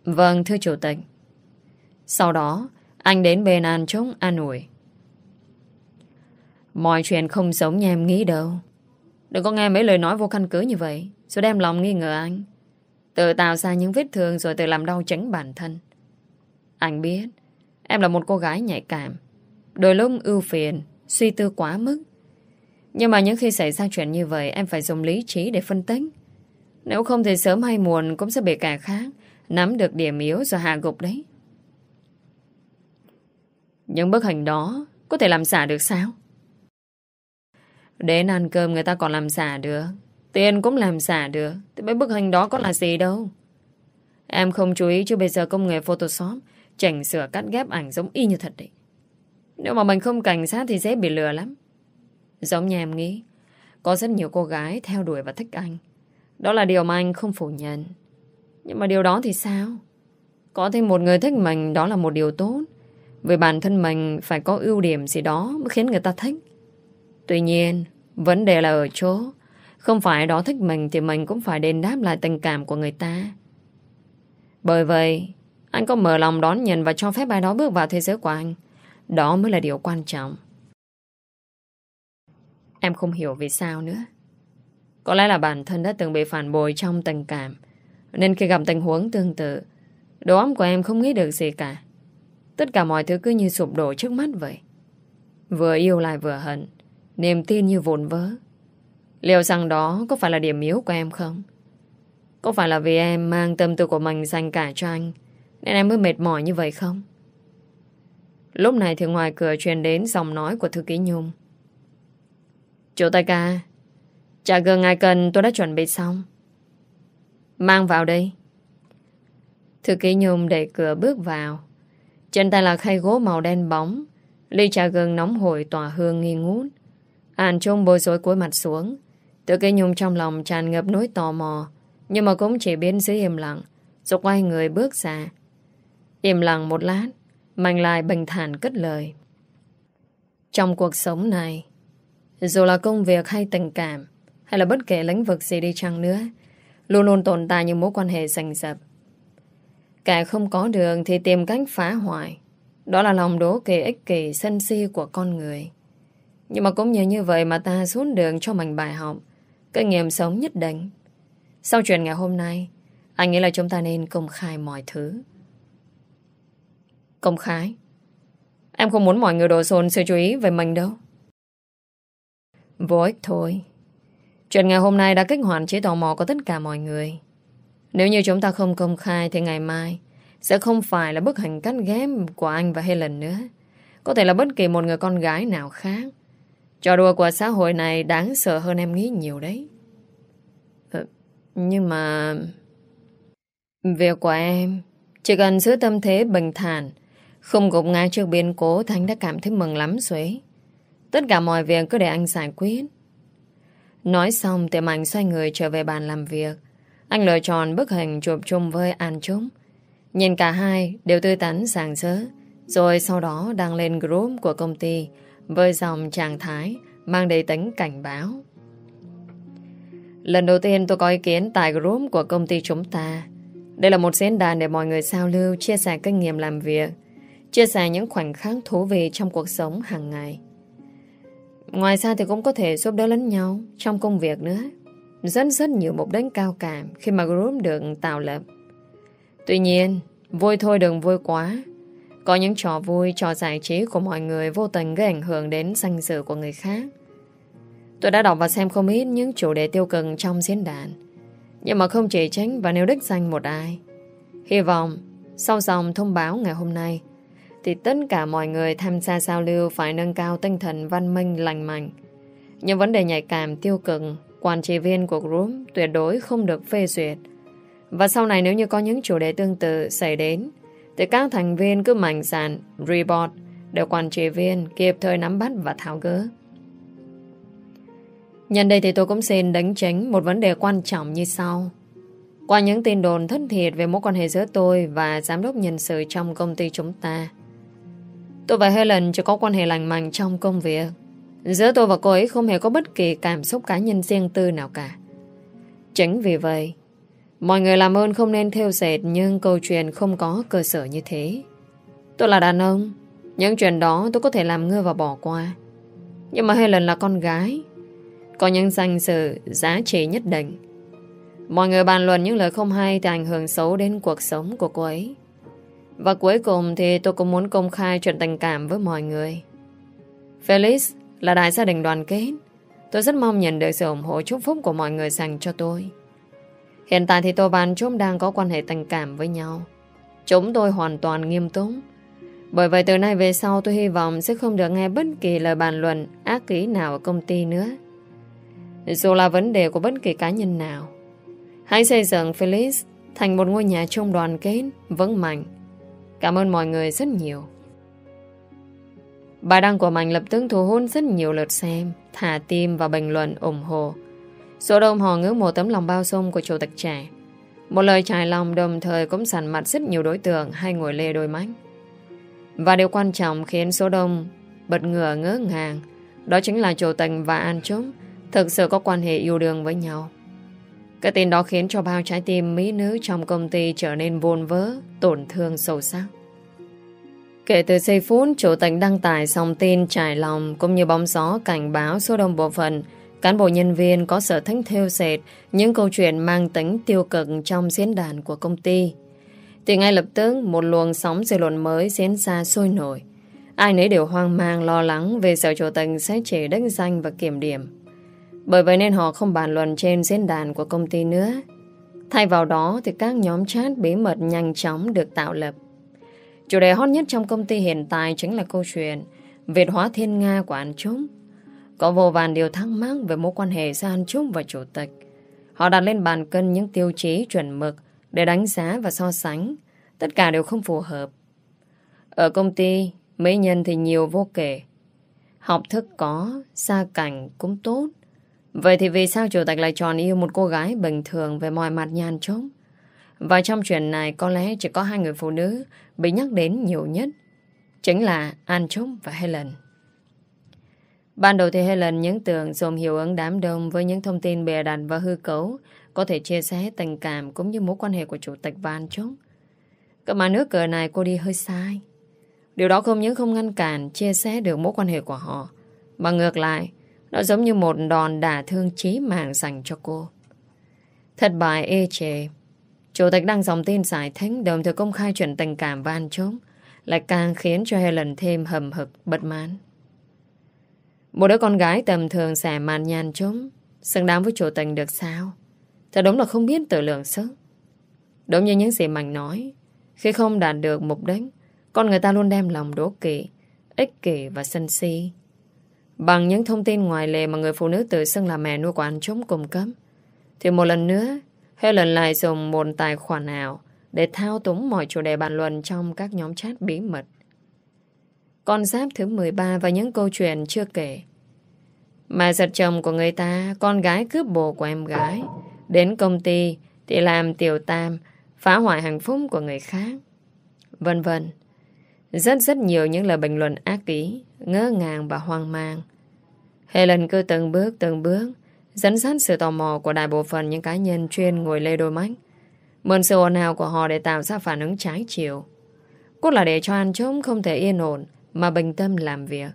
Vâng, thưa chủ tịch. Sau đó, anh đến bên An Trúc an ủi. Mọi chuyện không giống như em nghĩ đâu. Đừng có nghe mấy lời nói vô căn cứ như vậy, rồi đem lòng nghi ngờ anh. Tự tạo ra những vết thương rồi tự làm đau tránh bản thân. Anh biết, em là một cô gái nhạy cảm. Đôi lúc ưu phiền, suy tư quá mức. Nhưng mà những khi xảy ra chuyện như vậy, em phải dùng lý trí để phân tích. Nếu không thì sớm hay muộn cũng sẽ bị kẻ khác Nắm được điểm yếu rồi hạ gục đấy. Những bức hình đó có thể làm giả được sao? Đến ăn cơm người ta còn làm giả được. Tiền cũng làm giả được. Thì mấy bức hình đó có là gì đâu. Em không chú ý chứ bây giờ công nghệ Photoshop chỉnh sửa cắt ghép ảnh giống y như thật đấy. Nếu mà mình không cảnh sát thì dễ bị lừa lắm. Giống như em nghĩ, có rất nhiều cô gái theo đuổi và thích anh. Đó là điều mà anh không phủ nhận. Nhưng mà điều đó thì sao? Có thêm một người thích mình đó là một điều tốt. Vì bản thân mình phải có ưu điểm gì đó mới khiến người ta thích. Tuy nhiên, vấn đề là ở chỗ không phải đó thích mình thì mình cũng phải đền đáp lại tình cảm của người ta. Bởi vậy, anh có mở lòng đón nhận và cho phép ai đó bước vào thế giới của anh. Đó mới là điều quan trọng. Em không hiểu vì sao nữa. Có lẽ là bản thân đã từng bị phản bội trong tình cảm. Nên khi gặp tình huống tương tự, đầu óc của em không nghĩ được gì cả. Tất cả mọi thứ cứ như sụp đổ trước mắt vậy. Vừa yêu lại vừa hận, niềm tin như vụn vỡ. Liệu rằng đó có phải là điểm yếu của em không? Có phải là vì em mang tâm tư của mình dành cả cho anh Nên em mới mệt mỏi như vậy không? Lúc này thì ngoài cửa truyền đến giọng nói của thư ký Nhung Chủ tay à, ca trả gần ai cần tôi đã chuẩn bị xong Mang vào đây Thư ký Nhung đẩy cửa bước vào trên tay là khay gỗ màu đen bóng. Ly trà gừng nóng hổi tỏa hương nghi ngút. An Trung bôi rối cúi mặt xuống. Tự cây Nhung trong lòng tràn ngập nỗi tò mò, Nhưng mà cũng chỉ biến dưới im lặng, Rồi quay người bước ra. Im lặng một lát, Mạnh lại bình thản cất lời. Trong cuộc sống này, Dù là công việc hay tình cảm, Hay là bất kể lĩnh vực gì đi chăng nữa, Luôn luôn tồn tại những mối quan hệ rành rập. Cả không có đường Thì tìm cách phá hoại. Đó là lòng đố kỵ ích kỷ Sân si của con người. Nhưng mà cũng như như vậy mà ta xuống đường Cho mình bài học Kinh nghiệm sống nhất định. Sau chuyện ngày hôm nay, Anh nghĩ là chúng ta nên công khai mọi thứ. Công khai? Em không muốn mọi người đổ xôn sự chú ý về mình đâu. Vô ích thôi. Chuyện ngày hôm nay đã kích hoạt chế tò mò của tất cả mọi người. Nếu như chúng ta không công khai Thì ngày mai Sẽ không phải là bức hình cắt ghép của anh và Helen nữa. Có thể là bất kỳ một người con gái nào khác. Trò đùa của xã hội này Đáng sợ hơn em nghĩ nhiều đấy. Ờ, nhưng mà Việc của em Chỉ cần giữ tâm thế bình thản, không gục ngã trước biến cố Thanh đã cảm thấy mừng lắm rồi. Tất cả mọi việc cứ để anh giải quyết. Nói xong thì ảnh xoay người trở về bàn làm việc. Anh lựa chọn bức hình chụp chung với An Trúc Nhìn cả hai đều tươi tắn sàng sớ Rồi sau đó đăng lên group của công ty Với dòng trạng thái Mang đầy tính cảnh báo Lần đầu tiên tôi có ý kiến tại group của công ty chúng ta Đây là một diễn đàn để mọi người giao lưu, Chia sẻ kinh nghiệm làm việc, Chia sẻ những khoảnh khắc thú vị trong cuộc sống hàng ngày. Ngoài ra thì cũng có thể giúp đỡ lẫn nhau trong công việc nữa. Rất rất nhiều mục đích cao cả khi mà group được tạo lập. Tuy nhiên, vui thôi đừng vui quá. Có những trò vui, trò giải trí của mọi người vô tình gây ảnh hưởng đến danh dự của người khác. Tôi đã đọc và xem không ít những chủ đề tiêu cực trong diễn đàn. Nhưng mà không chỉ tránh và nêu đích danh một ai. Hy vọng, sau dòng thông báo ngày hôm nay, thì tất cả mọi người tham gia giao lưu phải nâng cao tinh thần văn minh lành mạnh. Những vấn đề nhạy cảm tiêu cực, quản trị viên của group tuyệt đối không được phê duyệt. Và sau này nếu như có những chủ đề tương tự xảy đến, thì các thành viên cứ mạnh dạn, report để quản trị viên kịp thời nắm bắt và tháo gỡ. Nhân đây thì tôi cũng xin đánh tránh một vấn đề quan trọng như sau. Qua những tin đồn thất thiệt về mối quan hệ giữa tôi và giám đốc nhân sự trong công ty chúng ta, Tôi và Helen chưa có quan hệ lành mạnh trong công việc. Giữa tôi và cô ấy không hề có bất kỳ cảm xúc cá nhân riêng tư nào cả. Chính vì vậy, mọi người làm ơn không nên theo dệt nhưng câu chuyện không có cơ sở như thế. Tôi là đàn ông, những chuyện đó tôi có thể làm ngơ và bỏ qua. Nhưng mà Helen là con gái, có những danh sự giá trị nhất định. Mọi người bàn luận những lời không hay thì ảnh hưởng xấu đến cuộc sống của cô ấy. Và cuối cùng thì tôi cũng muốn công khai chuyện tình cảm với mọi người. Felix là đại gia đình đoàn kết. Tôi rất mong nhận được sự ủng hộ chúc phúc của mọi người dành cho tôi. Hiện tại thì tôi và anh Trúc đang có quan hệ tình cảm với nhau. Chúng tôi hoàn toàn nghiêm túc. Bởi vậy từ nay về sau tôi hy vọng sẽ không được nghe bất kỳ lời bàn luận ác ý nào ở công ty nữa. Dù là vấn đề của bất kỳ cá nhân nào. Hãy xây dựng Felix thành một ngôi nhà chung đoàn kết, vững mạnh. Cảm ơn mọi người rất nhiều. Bài đăng của Mạnh lập tức thu hút rất nhiều lượt xem, thả tim và bình luận ủng hộ. Số đông họ ngưỡng mộ tấm lòng bao dung của chủ tịch trẻ. Một lời trải lòng đồng thời cũng sẵn mặt rất nhiều đối tượng hay ngồi lê đôi mắt. Và điều quan trọng khiến số đông bật ngửa ngỡ ngàng đó chính là Chủ tịch và An Trúc thực sự có quan hệ yêu đương với nhau. Cái tin đó khiến cho bao trái tim mỹ nữ trong công ty trở nên vôn vỡ, tổn thương sâu sắc. Kể từ giây phút chủ tịch đăng tải xong tin trải lòng cũng như bóng gió cảnh báo số đông bộ phận, cán bộ nhân viên có sở thích theo sệt những câu chuyện mang tính tiêu cực trong diễn đàn của công ty. Thì ngay lập tức, một luồng sóng dư luận mới diễn ra sôi nổi. Ai nấy đều hoang mang, lo lắng về sở chủ tịch sẽ chỉ đánh danh và kiểm điểm. Bởi vậy nên họ không bàn luận trên diễn đàn của công ty nữa. Thay vào đó thì các nhóm chat bí mật nhanh chóng được tạo lập. Chủ đề hot nhất trong công ty hiện tại chính là câu chuyện Việt hóa thiên Nga của An Trúc. Có vô vàn điều thắc mắc về mối quan hệ giữa An Trúc và Chủ tịch. Họ đặt lên bàn cân những tiêu chí chuẩn mực để đánh giá và so sánh. Tất cả đều không phù hợp. Ở công ty, mấy nhân thì nhiều vô kể. Học thức có, xa cảnh cũng tốt. Vậy thì vì sao chủ tịch lại chọn yêu một cô gái bình thường về mọi mặt nhàn trống? Và trong chuyện này có lẽ chỉ có hai người phụ nữ bị nhắc đến nhiều nhất. Chính là An Trúc và Helen. Ban đầu thì Helen những tưởng dồn hiệu ứng đám đông với những thông tin bịa đặt và hư cấu có thể chia sẻ tình cảm cũng như mối quan hệ của chủ tịch và An Trúc. Cơ mà nước cờ này cô đi hơi sai. Điều đó không những không ngăn cản chia sẻ được mối quan hệ của họ, mà ngược lại, nó giống như một đòn đả thương chí mạng dành cho cô. Thất bại ê chề. Chủ tịch đăng dòng tin giải thích đồng thời công khai chuyện tình cảm van trốn lại càng khiến cho Helen thêm hầm hực, bất mãn. Một đứa con gái tầm thường xẻ màn nhàn trốn xứng đáng với chủ tịch được sao? Thật đúng là không biết tự lượng sức. Đúng như những gì Mạnh nói, khi không đạt được mục đích, con người ta luôn đem lòng đố kỵ, ích kỷ và sân si. Bằng những thông tin ngoài lề mà người phụ nữ tự xưng là mẹ nuôi của anh chúng cung cấp, thì một lần nữa, Helen lại dùng một tài khoản ảo để thao túng mọi chủ đề bàn luận trong các nhóm chat bí mật. Con giáp thứ 13 và những câu chuyện chưa kể. Mà giật chồng của người ta, con gái cướp bồ của em gái, đến công ty thì làm tiểu tam, phá hoại hạnh phúc của người khác. Vân vân. Rất rất nhiều những lời bình luận ác ý, ngỡ ngàng và hoang mang. Helen cứ từng bước từng bước dẫn dắt sự tò mò của đại bộ phận những cá nhân chuyên ngồi lê đôi mắt. Mượn sự ồn ào của họ để tạo ra phản ứng trái chiều. Cốt là để cho anh trống không thể yên ổn mà bình tâm làm việc.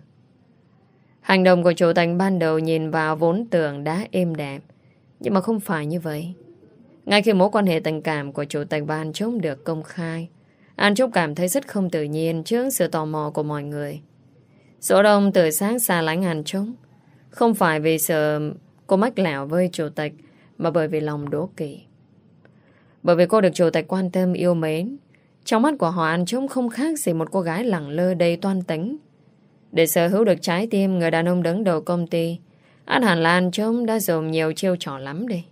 Hành động của chủ tịch ban đầu nhìn vào vốn tưởng đã êm đẹp. Nhưng mà không phải như vậy. Ngay khi mối quan hệ tình cảm của chủ tịch Ban Chống được công khai, An Trúc cảm thấy rất không tự nhiên trước sự tò mò của mọi người. Số đông từ sáng xa lánh An Trúc. Không phải vì sợ cô mách lẻo với chủ tịch, mà bởi vì lòng đố kỵ. Bởi vì cô được chủ tịch quan tâm yêu mến, trong mắt của họ anh trông không khác gì một cô gái lẳng lơ đầy toan tính. Để sở hữu được trái tim người đàn ông đứng đầu công ty, An hẳn là An trông đã dùng nhiều chiêu trò lắm đi.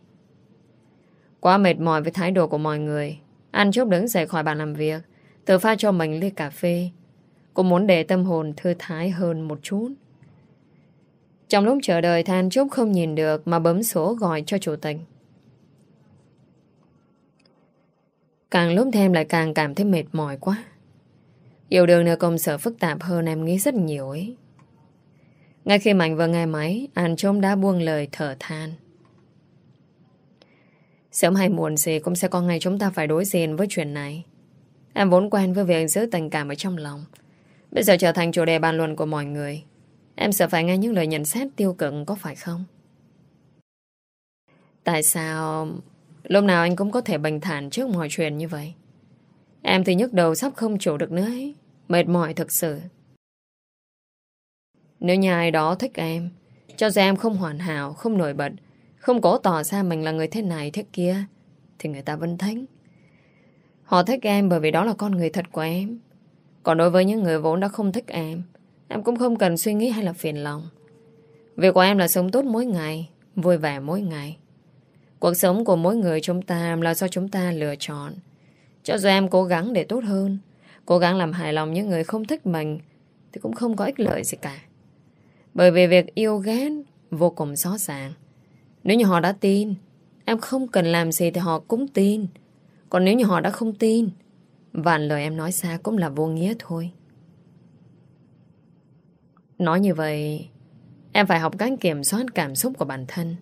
Quá mệt mỏi với thái độ của mọi người, An Trúc đứng dậy khỏi bàn làm việc, tự pha cho mình ly cà phê. Cô muốn để tâm hồn thư thái hơn một chút. Trong lúc chờ đợi Than Trúc không nhìn được mà bấm số gọi cho chủ tịch. Càng lúc thêm lại càng cảm thấy mệt mỏi quá. Yêu đương nơi công sở phức tạp hơn em nghĩ rất nhiều ấy. Ngay khi Mạnh vừa nghe máy, An Trúc đã buông lời thở than. Sớm hay muộn gì cũng sẽ có ngày chúng ta phải đối diện với chuyện này. Em vốn quen với việc giữ tình cảm ở trong lòng. Bây giờ trở thành chủ đề bàn luận của mọi người. Em sợ phải nghe những lời nhận xét tiêu cực có phải không? Tại sao lúc nào anh cũng có thể bình thản trước mọi chuyện như vậy? Em thì nhức đầu sắp không chủ được nữa ấy. Mệt mỏi thực sự. Nếu nhà ai đó thích em, cho dù em không hoàn hảo, không nổi bật, không cố tỏ ra mình là người thế này thế kia, Thì người ta vẫn thích Họ thích em bởi vì đó là con người thật của em Còn đối với những người vốn đã không thích em Em cũng không cần suy nghĩ hay là phiền lòng. Việc của em là sống tốt mỗi ngày, Vui vẻ mỗi ngày. Cuộc sống của mỗi người chúng ta Là do chúng ta lựa chọn. Cho dù em cố gắng để tốt hơn, Cố gắng làm hài lòng những người không thích mình, Thì cũng không có ích lợi gì cả. Bởi vì việc yêu ghét Vô cùng rõ ràng. Nếu như họ đã tin, Em không cần làm gì thì họ cũng tin. Còn nếu như họ đã không tin, Vạn lời em nói xa cũng là vô nghĩa thôi. Nói như vậy, Em phải học cách kiểm soát cảm xúc của bản thân,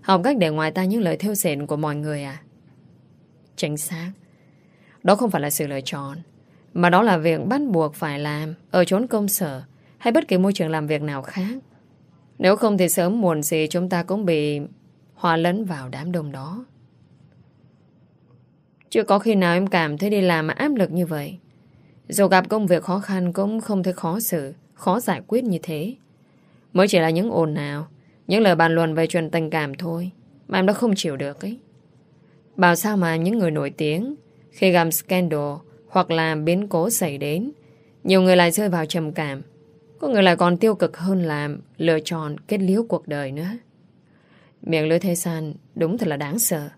Học cách để ngoài ta những lời theo xện của mọi người à? Chính xác. Đó không phải là sự lựa chọn, Mà đó là việc bắt buộc phải làm Ở chốn công sở Hay bất kỳ môi trường làm việc nào khác. Nếu không thì sớm muộn gì chúng ta cũng bị Hòa lẫn vào đám đông đó. Chưa có khi nào em cảm thấy đi làm mà áp lực như vậy? Dù gặp công việc khó khăn Cũng không thấy khó xử. Khó giải quyết như thế. Mới chỉ là những ồn nào Những lời bàn luận về chuyện tình cảm thôi, Mà em đã không chịu được ấy. Bảo sao mà những người nổi tiếng, Khi gặp scandal Hoặc là biến cố xảy đến, Nhiều người lại rơi vào trầm cảm, Có người lại còn tiêu cực hơn làm Lựa chọn kết liễu cuộc đời nữa. Miệng lưỡi thế san Đúng thật là đáng sợ.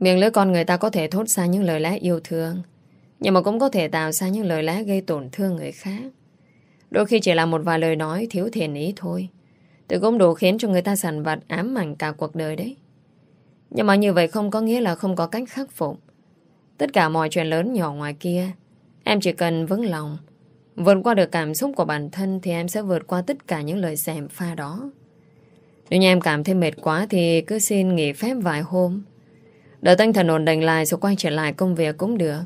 Miệng lưỡi con người ta có thể thốt ra những lời lẽ yêu thương nhưng mà cũng có thể tạo ra những lời lẽ gây tổn thương người khác. Đôi khi chỉ là một vài lời nói thiếu thiện ý thôi. Thì cũng đủ khiến cho người ta sẵn vặt ám ảnh cả cuộc đời đấy. Nhưng mà như vậy không có nghĩa là không có cách khắc phục. Tất cả mọi chuyện lớn nhỏ ngoài kia, Em chỉ cần vững lòng. Vượt qua được cảm xúc của bản thân Thì em sẽ vượt qua tất cả những lời xèm pha đó. Nếu như em cảm thấy mệt quá Thì cứ xin nghỉ phép vài hôm. Đợi tinh thần ổn định lại Rồi quay trở lại công việc cũng được.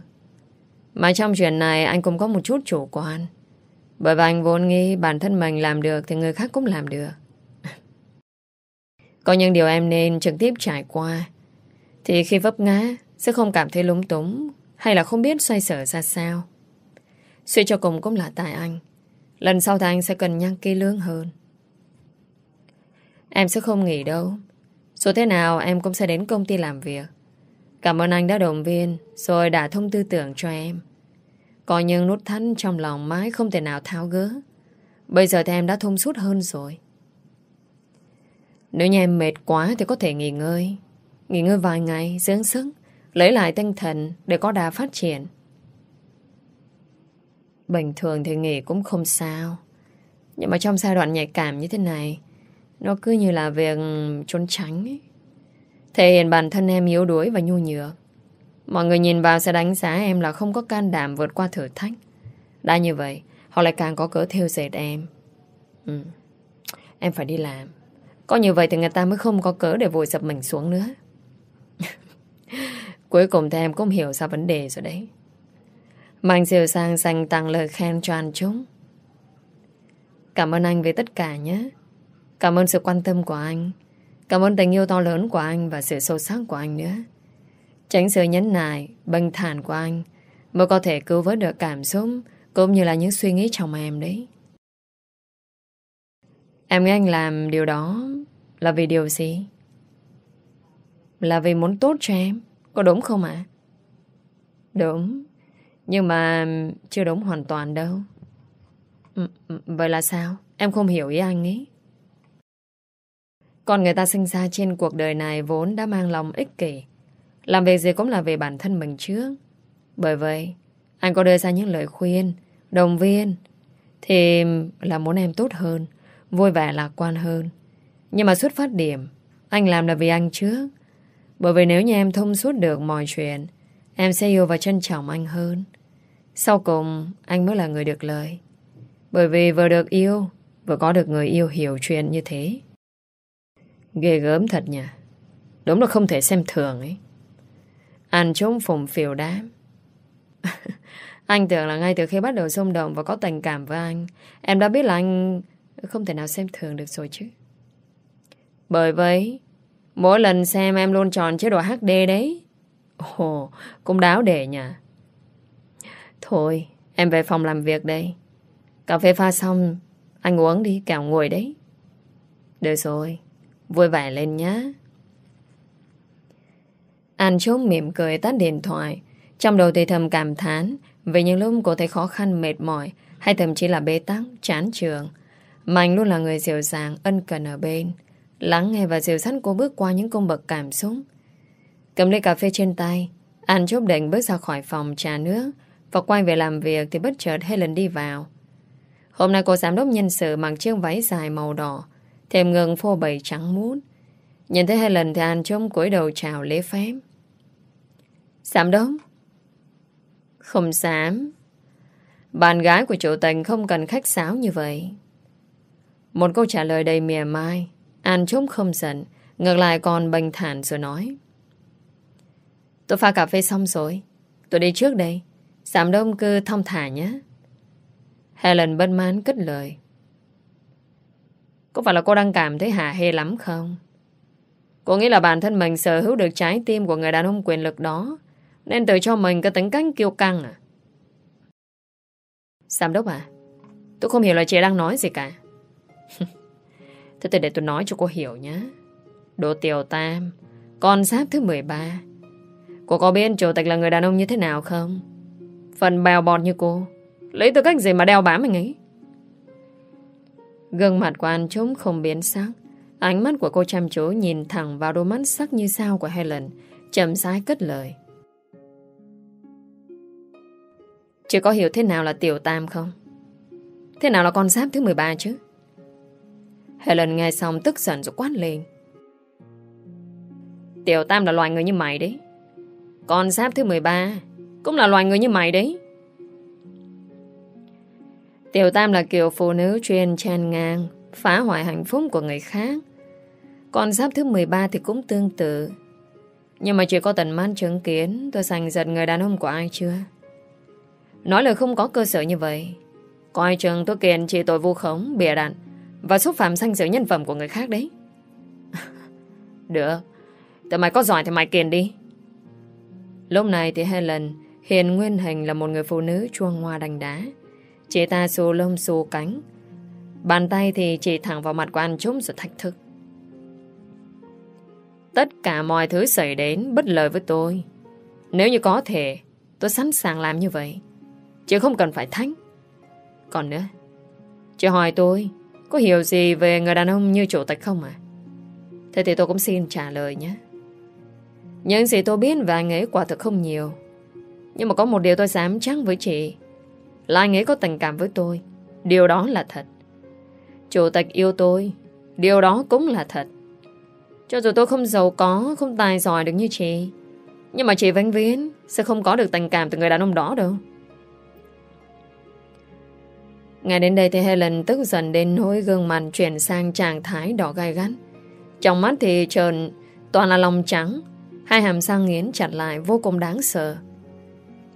Mà trong chuyện này anh cũng có một chút chủ quan bởi vì anh vốn nghĩ bản thân mình làm được thì người khác cũng làm được. Có những điều em nên trực tiếp trải qua thì khi vấp ngã, sẽ không cảm thấy lúng túng hay là không biết xoay sở ra sao. Suy cho cùng cũng là tại anh. Lần sau thì anh sẽ cần nhắc kỹ lưỡng hơn. Em sẽ không nghỉ đâu. Dù thế nào, em cũng sẽ đến công ty làm việc. Cảm ơn anh đã động viên rồi đã thông tư tưởng cho em. Có những nút thắt trong lòng mãi không thể nào tháo gỡ. Bây giờ thì em đã thông suốt hơn rồi. Nếu như em mệt quá thì có thể nghỉ ngơi. Nghỉ ngơi vài ngày, dưỡng sức, lấy lại tinh thần để có đà phát triển. Bình thường thì nghỉ cũng không sao. Nhưng mà trong giai đoạn nhạy cảm như thế này, nó cứ như là việc trốn tránh ấy. Thể hiện bản thân em yếu đuối và nhu nhược. Mọi người nhìn vào sẽ đánh giá em là không có can đảm vượt qua thử thách. Đã như vậy, họ lại càng có cớ theo dệt em. Ừ. Em phải đi làm. Có như vậy thì người ta mới không có cớ để vội dập mình xuống nữa. *laughs* Cuối cùng thì em cũng hiểu ra vấn đề rồi đấy. Mạnh siêu sang dành tặng lời khen cho anh chúng. Cảm ơn anh về tất cả nhé. Cảm ơn sự quan tâm của anh. Cảm ơn tình yêu to lớn của anh và sự sâu sắc của anh nữa. Tránh sự nhấn nại, bình thản của anh mới có thể cứu vớt được cảm xúc cũng như là những suy nghĩ trong em đấy. Em nghe anh làm điều đó là vì điều gì? Là vì muốn tốt cho em. Có đúng không ạ? Đúng. Nhưng mà chưa đúng hoàn toàn đâu. Ừ, ừ, vậy là sao? Em không hiểu ý anh ấy. Còn người ta sinh ra trên cuộc đời này vốn đã mang lòng ích kỷ. Làm việc gì cũng là về bản thân mình trước. Bởi vậy, anh có đưa ra những lời khuyên, đồng viên, thì là muốn em tốt hơn, vui vẻ lạc quan hơn. Nhưng mà xuất phát điểm, anh làm là vì anh trước. Bởi vì nếu như em thông suốt được mọi chuyện, em sẽ yêu và trân trọng anh hơn. Sau cùng, anh mới là người được lời. Bởi vì vừa được yêu, vừa có được người yêu hiểu chuyện như thế. Ghê gớm thật nhỉ. Đúng là không thể xem thường ấy. Anh trông phùng phiều đám. *laughs* anh tưởng là ngay từ khi bắt đầu xung động và có tình cảm với anh, em đã biết là anh không thể nào xem thường được rồi chứ. Bởi vậy, mỗi lần xem em luôn chọn chế độ HD đấy. Ồ, cũng đáo để nhỉ. Thôi, em về phòng làm việc đây. Cà phê pha xong, anh uống đi, kẻo ngồi đấy. Được rồi, vui vẻ lên nhá. An chốt mỉm cười tắt điện thoại. Trong đầu thì thầm cảm thán về những lúc cô thấy khó khăn mệt mỏi hay thậm chí là bế tắc, chán trường. Mạnh luôn là người dịu dàng, ân cần ở bên. Lắng nghe và dịu dắt cô bước qua những cung bậc cảm xúc. Cầm ly cà phê trên tay, An chốt định bước ra khỏi phòng trà nước và quay về làm việc thì bất chợt Helen đi vào. Hôm nay cô giám đốc nhân sự mặc chiếc váy dài màu đỏ, thêm ngừng phô bày trắng mút. Nhìn thấy Helen thì An trông cúi đầu chào lễ phép. Giám đốc? Không dám. Bạn gái của chủ tình không cần khách sáo như vậy. Một câu trả lời đầy mỉa mai. An trông không giận, ngược lại còn bình thản rồi nói. Tôi pha cà phê xong rồi. Tôi đi trước đây. Giám đốc cứ thông thả nhé. Helen bất mãn cất lời. Có phải là cô đang cảm thấy hạ hê lắm không? Cô nghĩ là bản thân mình sở hữu được trái tim của người đàn ông quyền lực đó nên tự cho mình cái tính cách kiêu căng à? Giám đốc à? Tôi không hiểu là chị đang nói gì cả. *laughs* Thế thì để tôi nói cho cô hiểu nhé. Đồ tiểu tam, con giáp thứ 13. Cô có biết chủ tịch là người đàn ông như thế nào không? Phần bèo bọt như cô Lấy tư cách gì mà đeo bám mình ấy Gương mặt của anh trống không biến sắc. Ánh mắt của cô chăm chú Nhìn thẳng vào đôi mắt sắc như sao của Helen, Chậm rãi cất lời. Chị có hiểu thế nào là tiểu tam không? Thế nào là con giáp thứ 13 chứ? Helen nghe xong tức giận rồi quát lên. Tiểu tam là loài người như mày đấy. Con giáp thứ 13 Cũng là loài người như mày đấy. Tiểu Tam là kiểu phụ nữ chuyên chen ngang, phá hoại hạnh phúc của người khác. Còn giáp thứ 13 thì cũng tương tự. Nhưng mà chỉ có tận mắt chứng kiến tôi sành giật người đàn ông của ai chưa? Nói lời không có cơ sở như vậy. Coi chừng tôi kiện chỉ tội vu khống, bịa đặt và xúc phạm danh dự nhân phẩm của người khác đấy. *laughs* Được. Tại mày có giỏi thì mày kiện đi. Lúc này thì Helen hiện nguyên hình là một người phụ nữ chuông hoa đành đá. Chị ta xù lông xù cánh. Bàn tay thì chỉ thẳng vào mặt của anh Trúc rồi thách thức. Tất cả mọi thứ xảy đến bất lợi với tôi. Nếu như có thể, Tôi sẵn sàng làm như vậy. Chứ không cần phải thách. Còn nữa, Chị hỏi tôi, Có hiểu gì về người đàn ông như chủ tịch không à Thế thì tôi cũng xin trả lời nhé. Những gì tôi biết về anh ấy quả thực không nhiều. Nhưng mà có một điều tôi dám chắc với chị là anh ấy có tình cảm với tôi. Điều đó là thật. Chủ tịch yêu tôi. Điều đó cũng là thật. Cho dù tôi không giàu có Không tài giỏi được như chị Nhưng mà chị vĩnh viễn Sẽ không có được tình cảm từ người đàn ông đó đâu. Ngay đến đây thì Helen tức giận đến nỗi gương mặt chuyển sang trạng thái đỏ gai gắt. Trong mắt thì trơn toàn là lòng trắng, hai hàm răng nghiến chặt lại vô cùng đáng sợ.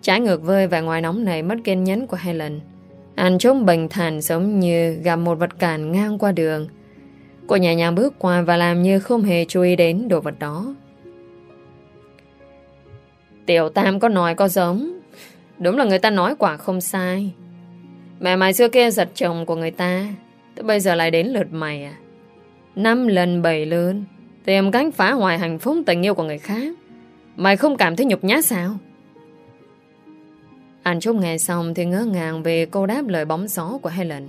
Trái ngược với vẻ ngoài nóng này mất kiên nhẫn của Helen. Anh trông bình thản giống như gặp một vật cản ngang qua đường. Cô nhẹ nhàng bước qua và làm như không hề chú ý đến đồ vật đó. Tiểu Tam có nói có giống. Đúng là người ta nói quả không sai. Mẹ mày xưa kia giật chồng của người ta. Tới bây giờ lại đến lượt mày à. Năm lần bảy lượt. Tìm cách phá hoại hạnh phúc tình yêu của người khác. Mày không cảm thấy nhục nhã sao? Anh Trúc nghe xong thì ngỡ ngàng về câu đáp lời bóng gió của Helen.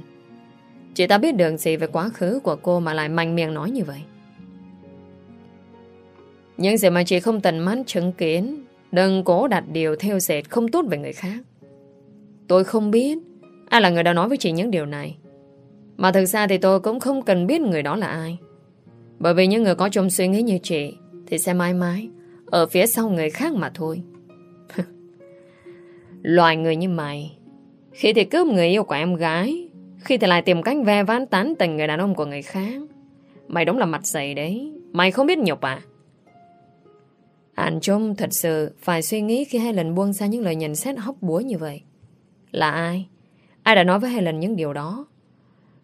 Chị ta biết được gì về quá khứ của cô mà lại mạnh miệng nói như vậy. Những gì mà chị không tận mắt chứng kiến, đừng cố đặt điều theo dệt không tốt về người khác. Tôi không biết, ai là người đã nói với chị những điều này. Mà thực ra thì tôi cũng không cần biết người đó là ai. Bởi vì những người có chung suy nghĩ như chị thì sẽ mãi mãi ở phía sau người khác mà thôi. Loài người như mày. Khi thì cướp người yêu của em gái, Khi thì lại tìm cách ve ván tán tình người đàn ông của người khác. Mày đúng là mặt dày đấy, Mày không biết nhục à? Anh Trung thật sự Phải suy nghĩ khi hai lần buông ra những lời nhận xét hóc búa như vậy. Là ai? Ai đã nói với hai lần những điều đó?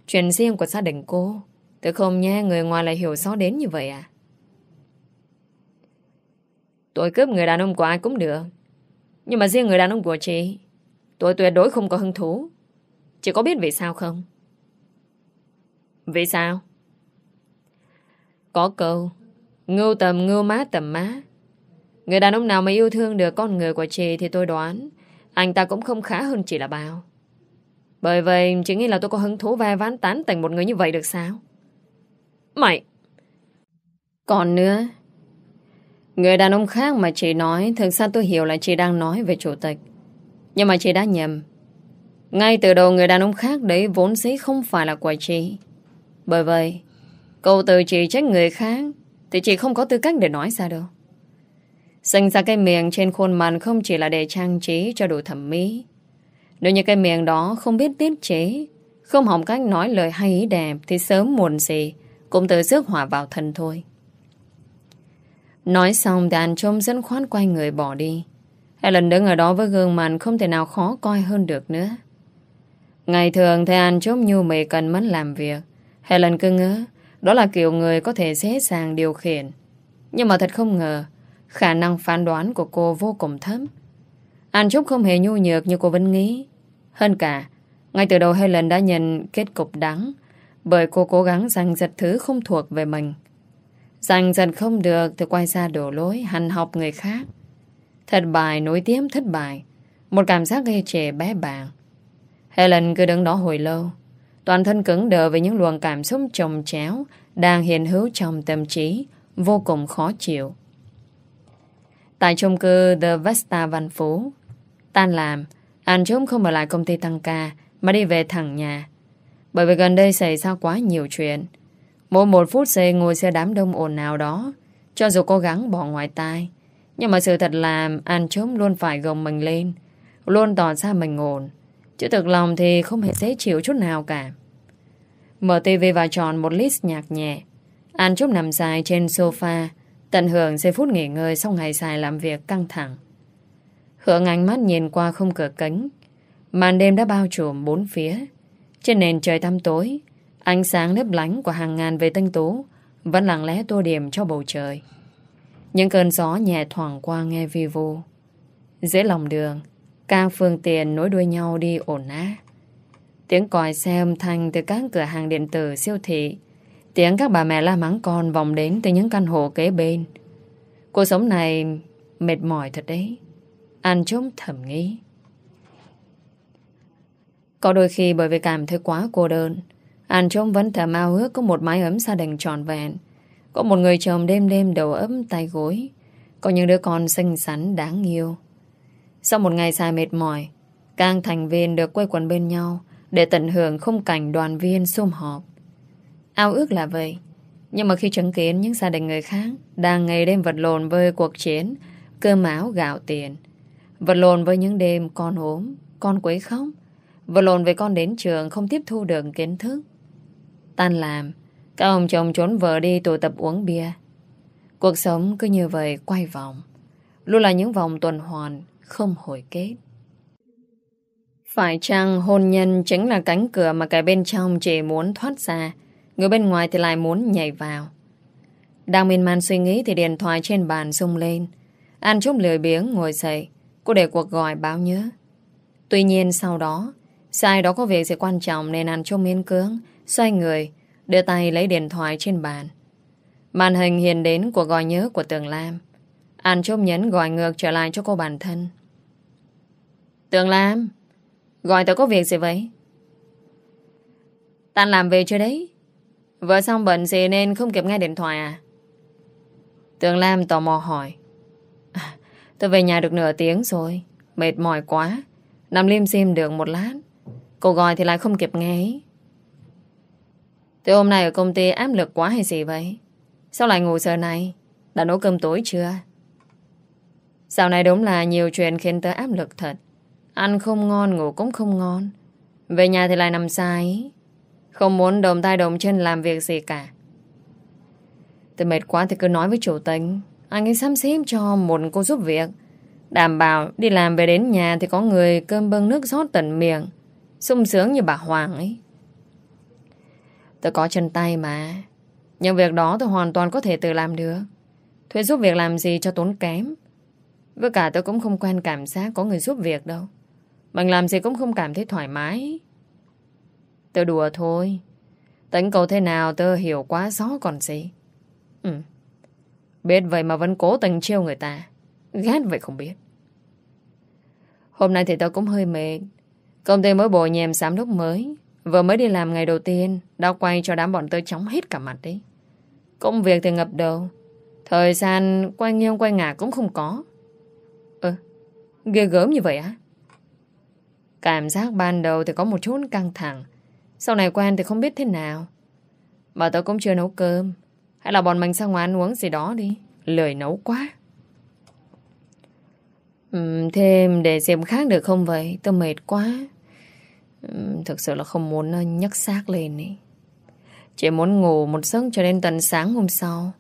Chuyện riêng của gia đình cô, Tôi không nha người ngoài lại hiểu rõ đến như vậy à? Tôi cướp người đàn ông của ai cũng được nhưng mà riêng người đàn ông của chị Tôi tuyệt đối không có hứng thú Chị có biết vì sao không? Vì sao? Có câu Ngưu tầm ngưu má tầm má Người đàn ông nào mà yêu thương được con người của chị thì tôi đoán anh ta cũng không khá hơn chị là bao. Bởi vậy chị nghĩ là tôi có hứng thú vai ván tán tỉnh một người như vậy được sao? Mày! Còn nữa, người đàn ông khác mà chị nói thực ra tôi hiểu là chị đang nói về chủ tịch. Nhưng mà chị đã nhầm. Ngay từ đầu người đàn ông khác đấy vốn dĩ không phải là của chị. Bởi vậy, câu từ chị trách người khác thì chị không có tư cách để nói ra đâu. Sinh ra cái miệng trên khuôn mặt không chỉ là để trang trí cho đủ thẩm mỹ. Nếu như cái miệng đó không biết tiết chế, không học cách nói lời hay ý đẹp thì sớm muộn gì cũng tự rước hỏa vào thân thôi. Nói xong đàn trông dẫn khoát quay người bỏ đi. Helen đứng ở đó với gương mặt không thể nào khó coi hơn được nữa. Ngày thường thầy An chốt nhu mì cần mất làm việc. Helen cứ ngỡ đó là kiểu người có thể dễ dàng điều khiển. Nhưng mà thật không ngờ khả năng phán đoán của cô vô cùng thấp. An Trúc không hề nhu nhược như cô vẫn nghĩ. Hơn cả, ngay từ đầu Helen đã nhận kết cục đắng bởi cô cố gắng giành giật thứ không thuộc về mình. Giành dần không được thì quay ra đổ lỗi hành học người khác. Thất bại nối tiếp thất bại. Một cảm giác gây trẻ bé bàng. Helen cứ đứng đó hồi lâu. Toàn thân cứng đờ với những luồng cảm xúc trồng chéo đang hiện hữu trong tâm trí, vô cùng khó chịu. Tại chung cư The Vesta Văn Phú, tan làm, anh chúng không ở lại công ty tăng ca mà đi về thẳng nhà. Bởi vì gần đây xảy ra quá nhiều chuyện. Mỗi một phút giây ngồi xe đám đông ồn nào đó, cho dù cố gắng bỏ ngoài tai, nhưng mà sự thật là anh chúng luôn phải gồng mình lên, luôn tỏ ra mình ổn. Chứ thực lòng thì không hề dễ chịu chút nào cả. Mở TV và chọn một list nhạc nhẹ. An Trúc nằm dài trên sofa, tận hưởng giây phút nghỉ ngơi sau ngày dài làm việc căng thẳng. Hưởng ánh mắt nhìn qua không cửa cánh. Màn đêm đã bao trùm bốn phía. Trên nền trời tăm tối, ánh sáng lấp lánh của hàng ngàn vệ tinh tú vẫn lặng lẽ tô điểm cho bầu trời. Những cơn gió nhẹ thoảng qua nghe vi vu. Dưới lòng đường, các phương tiện nối đuôi nhau đi ổn á. Tiếng còi xe âm thanh từ các cửa hàng điện tử siêu thị. Tiếng các bà mẹ la mắng con vòng đến từ những căn hộ kế bên. Cuộc sống này mệt mỏi thật đấy. An trông thầm nghĩ. Có đôi khi bởi vì cảm thấy quá cô đơn, Hàn trông vẫn thầm ao ước có một mái ấm gia đình tròn vẹn. Có một người chồng đêm đêm đầu ấm tay gối. Có những đứa con xinh xắn đáng yêu. Sau một ngày dài mệt mỏi, càng thành viên được quây quần bên nhau để tận hưởng khung cảnh đoàn viên sum họp. Ao ước là vậy, nhưng mà khi chứng kiến những gia đình người khác đang ngày đêm vật lộn với cuộc chiến, cơm áo gạo tiền, vật lộn với những đêm con ốm, con quấy khóc, vật lộn với con đến trường không tiếp thu được kiến thức. Tan làm, các ông chồng trốn vợ đi tụ tập uống bia. Cuộc sống cứ như vậy quay vòng, luôn là những vòng tuần hoàn không hồi kết. Phải chăng hôn nhân chính là cánh cửa mà cái bên trong chỉ muốn thoát ra, người bên ngoài thì lại muốn nhảy vào. Đang miên man suy nghĩ thì điện thoại trên bàn rung lên. An Trúc lười biếng ngồi dậy, cô để cuộc gọi báo nhớ. Tuy nhiên sau đó, sai đó có việc gì quan trọng nên An Trúc miên cưỡng, xoay người, đưa tay lấy điện thoại trên bàn. Màn hình hiện đến của gọi nhớ của Tường Lam. An chốt nhấn gọi ngược trở lại cho cô bản thân. Tường Lam, gọi tớ có việc gì vậy? Tan làm về chưa đấy? Vợ xong bận gì nên không kịp nghe điện thoại à? Tường Lam tò mò hỏi. À, tôi về nhà được nửa tiếng rồi. Mệt mỏi quá. Nằm lim dim được một lát. Cô gọi thì lại không kịp nghe ấy. Thế hôm nay ở công ty áp lực quá hay gì vậy? Sao lại ngủ giờ này? Đã nấu cơm tối chưa? Dạo này đúng là nhiều chuyện khiến tớ áp lực thật. Ăn không ngon, ngủ cũng không ngon. Về nhà thì lại nằm sai. Không muốn đồng tay đồng chân làm việc gì cả. Tớ mệt quá thì cứ nói với chủ tính. Anh ấy sắm xếp cho một cô giúp việc. Đảm bảo đi làm về đến nhà thì có người cơm bưng nước rót tận miệng. sung sướng như bà Hoàng ấy. Tôi có chân tay mà. Nhưng việc đó tôi hoàn toàn có thể tự làm được. Thuê giúp việc làm gì cho tốn kém. Với cả tôi cũng không quen cảm giác có người giúp việc đâu. Mình làm gì cũng không cảm thấy thoải mái. Tôi đùa thôi. Tính cầu thế nào tôi hiểu quá rõ còn gì. Ừ. Biết vậy mà vẫn cố tình chiêu người ta. Ghét vậy không biết. Hôm nay thì tôi cũng hơi mệt. Công ty mới bổ nhiệm giám đốc mới. Vừa mới đi làm ngày đầu tiên, đã quay cho đám bọn tớ chóng hết cả mặt đấy. Công việc thì ngập đầu. Thời gian quay nghiêng quay ngả cũng không có. Ơ, ghê gớm như vậy á? Cảm giác ban đầu thì có một chút căng thẳng. Sau này quen thì không biết thế nào. Mà tớ cũng chưa nấu cơm. Hay là bọn mình sang ngoài ăn uống gì đó đi. Lười nấu quá. ừ, thêm để xem khác được không vậy? Tớ mệt quá. Thực sự là không muốn ờ, nhấc xác lên ý. Chỉ muốn ngủ một giấc cho đến tận sáng hôm sau.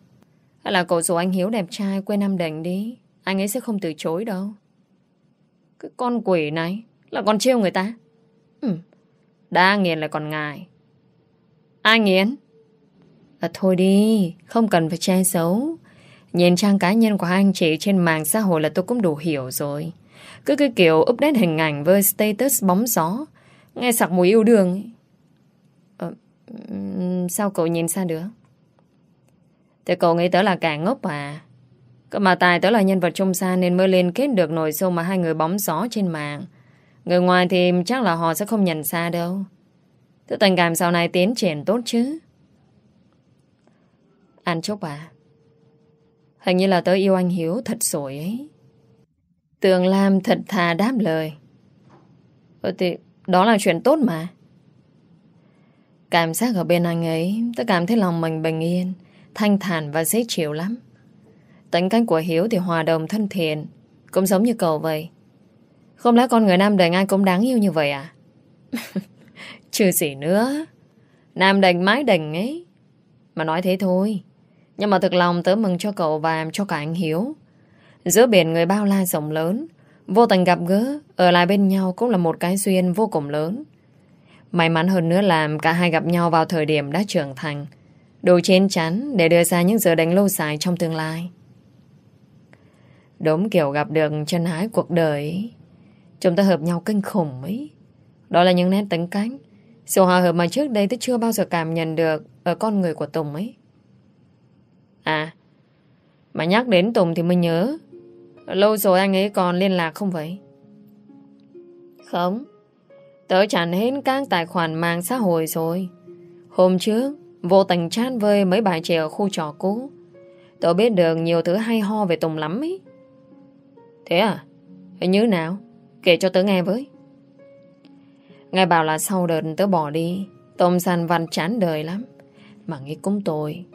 Hay là cậu dù anh Hiếu đẹp trai quên Nam Định đi. Anh ấy sẽ không từ chối đâu. Cái con quỷ này là con trêu người ta. Ừ. Đã nghiền lại còn ngài. Ai nghiền? À, thôi đi, không cần phải che xấu. Nhìn trang cá nhân của hai anh chị trên mạng xã hội là tôi cũng đủ hiểu rồi. Cứ cái kiểu update hình ảnh với status bóng gió. Nghe sặc mùi yêu đương. Ờ, sao cậu nhìn xa được? Thì cậu nghĩ tớ là cả ngốc à? Cơ mà tài tớ là nhân vật trung gian nên mới liên kết được nội dung mà hai người bóng gió trên mạng. Người ngoài thì chắc là họ sẽ không nhận xa đâu. Thế tình cảm sau này tiến triển tốt chứ. Anh Trúc à? Hình như là tớ yêu anh Hiếu thật rồi ấy. Tường Lam thật thà đáp lời. Ờ thì đó là chuyện tốt mà. Cảm giác ở bên anh ấy, tôi cảm thấy lòng mình bình yên, thanh thản và dễ chịu lắm. Tính cách của Hiếu thì hòa đồng thân thiện, cũng giống như cậu vậy. Không lẽ con người Nam Định ai cũng đáng yêu như vậy à? *laughs* Chứ gì nữa. Nam đành mái đành ấy. Mà nói thế thôi. Nhưng mà thực lòng tớ mừng cho cậu và cho cả anh Hiếu. Giữa biển người bao la rộng lớn, vô tình gặp gỡ, ở lại bên nhau cũng là một cái duyên vô cùng lớn. May mắn hơn nữa là cả hai gặp nhau vào thời điểm đã trưởng thành, đủ trên chắn để đưa ra những giờ đánh lâu dài trong tương lai. Đúng kiểu gặp được chân hái cuộc đời Chúng ta hợp nhau kinh khủng ấy. Đó là những nét tính cách. Sự hòa hợp mà trước đây tôi chưa bao giờ cảm nhận được Ở con người của Tùng ấy. À Mà nhắc đến Tùng thì mới nhớ. Lâu rồi anh ấy còn liên lạc không vậy Không Tớ chẳng hết các tài khoản mạng xã hội rồi Hôm trước Vô tình chat với mấy bài trẻ ở khu trò cũ Tớ biết được nhiều thứ hay ho về Tùng lắm ấy Thế à? Như nào? Kể cho tớ nghe với. Ngài bảo là sau đợt tớ bỏ đi, Tôm San Văn chán đời lắm. Mà nghĩ cũng tồi.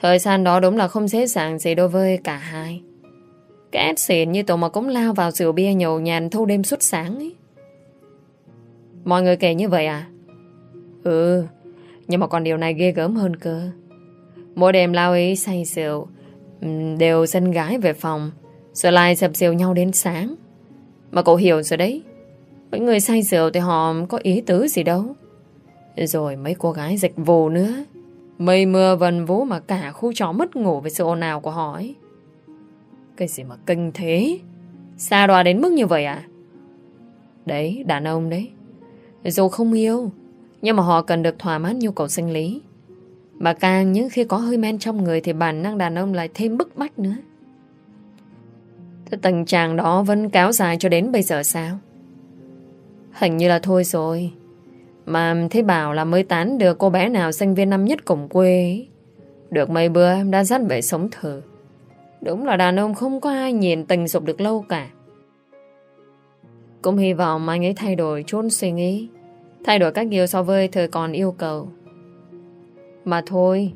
Thời gian đó đúng là không dễ dàng gì đối với cả hai. Cái ép xỉn như tổ mà cũng lao vào rượu bia nhậu nhàn thâu đêm suốt sáng ấy. Mọi người kể như vậy à? Ừ, nhưng mà còn điều này ghê gớm hơn cơ. Mỗi đêm lao ấy say rượu, ừ, đều sân gái về phòng, rồi lại sập rượu nhau đến sáng Mà cậu hiểu rồi đấy Mấy người say rượu thì họ có ý tứ gì đâu Rồi mấy cô gái dịch vù nữa Mây mưa vần vũ mà cả khu trò mất ngủ về sự ồn ào của họ ấy cái gì mà kinh thế Xa đoà đến mức như vậy à Đấy, đàn ông đấy Dù không yêu, Nhưng mà họ cần được thỏa mãn nhu cầu sinh lý Mà càng những khi có hơi men trong người Thì bản năng đàn ông lại thêm bức bách nữa Thế tình trạng đó vẫn kéo dài cho đến bây giờ sao? Hình như là thôi rồi. Mà thế bảo là mới tán được cô bé nào sinh viên năm nhất cùng quê Được mấy bữa em đã dắt về sống thử. Đúng là đàn ông không có ai nhìn tình dục được lâu cả. Cũng hy vọng anh ấy thay đổi chút suy nghĩ. Thay đổi cách yêu so với thời còn yêu cầu. Mà thôi,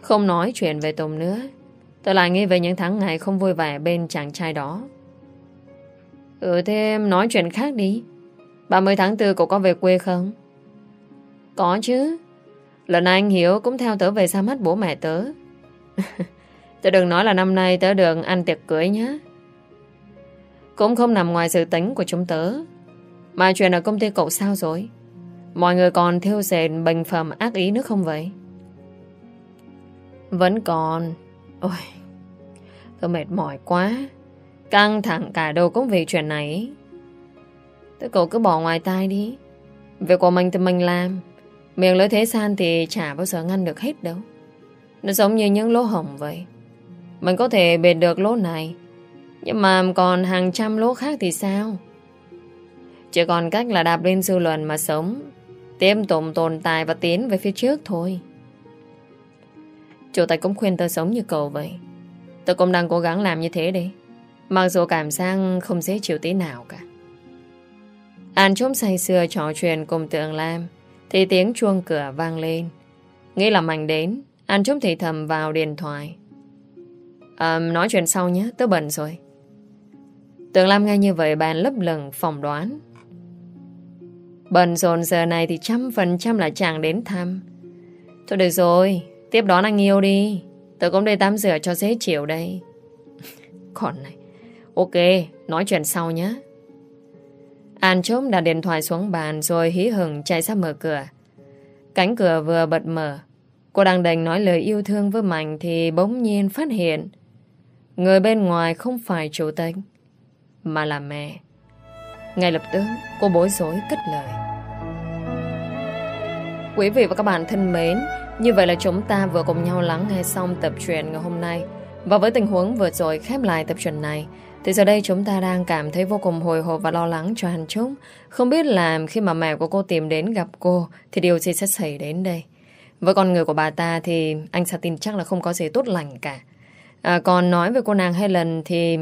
không nói chuyện về Tùng nữa. Tôi lại nghĩ về những tháng ngày không vui vẻ bên chàng trai đó. Ừ thêm nói chuyện khác đi. 30 tháng 4 cậu có về quê không? Có chứ. Lần này anh Hiếu cũng theo tớ về ra mắt bố mẹ tớ. *laughs* tớ đừng nói là năm nay tớ được ăn tiệc cưới nhé. Cũng không nằm ngoài sự tính của chúng tớ. Mà chuyện ở công ty cậu sao rồi? Mọi người còn thiêu dệt bình phẩm ác ý nữa không vậy? Vẫn còn Ôi tớ mệt mỏi quá Căng thẳng cả đầu cũng vì chuyện này tớ cậu cứ bỏ ngoài tai đi Việc của mình thì mình làm Miệng lưỡi thế san thì chả bao giờ ngăn được hết đâu Nó giống như những lỗ hổng vậy mình có thể bệt được lỗ này. Nhưng mà còn hàng trăm lỗ khác thì sao? Chỉ còn cách là đạp lên dư luận mà sống Tiếp tục tồn tại và tiến về phía trước thôi. Chủ tịch cũng khuyên tôi sống như cậu vậy. Tôi cũng đang cố gắng làm như thế đi Mặc dù cảm giác không dễ chịu tí nào cả. An trốn say xưa trò chuyện cùng tượng Lam, Thì tiếng chuông cửa vang lên. Nghĩ là mạnh đến An trốn thì thầm vào điện thoại à, Nói chuyện sau nhé tớ bận rồi. Tường Lam nghe như vậy bàn lấp lửng phỏng đoán. Bận rộn giờ này thì trăm phần trăm là chàng đến thăm. Thôi được rồi Tiếp đón anh yêu đi. Tớ cũng đây tắm rửa cho dễ chịu đây. *laughs* Còn này Ok, nói chuyện sau nhé. An chốm đặt điện thoại xuống bàn Rồi hí hừng chạy ra mở cửa. Cánh cửa vừa bật mở. Cô đang định nói lời yêu thương với Mạnh Thì bỗng nhiên phát hiện Người bên ngoài không phải chủ tịch Mà là mẹ. Ngay lập tức, cô bối rối cất lời. Quý vị và các bạn thân mến, Như vậy là chúng ta vừa cùng nhau lắng nghe xong tập truyện ngày hôm nay. Và với tình huống vừa rồi khép lại tập truyện này, Thì giờ đây chúng ta đang cảm thấy vô cùng hồi hộp và lo lắng cho Hàn Trúc. Không biết là khi mà mẹ của cô tìm đến gặp cô, Thì điều gì sẽ xảy đến đây? Với con người của bà ta thì anh sẽ tin chắc là không có gì tốt lành cả à, Còn nói về cô nàng Helen thì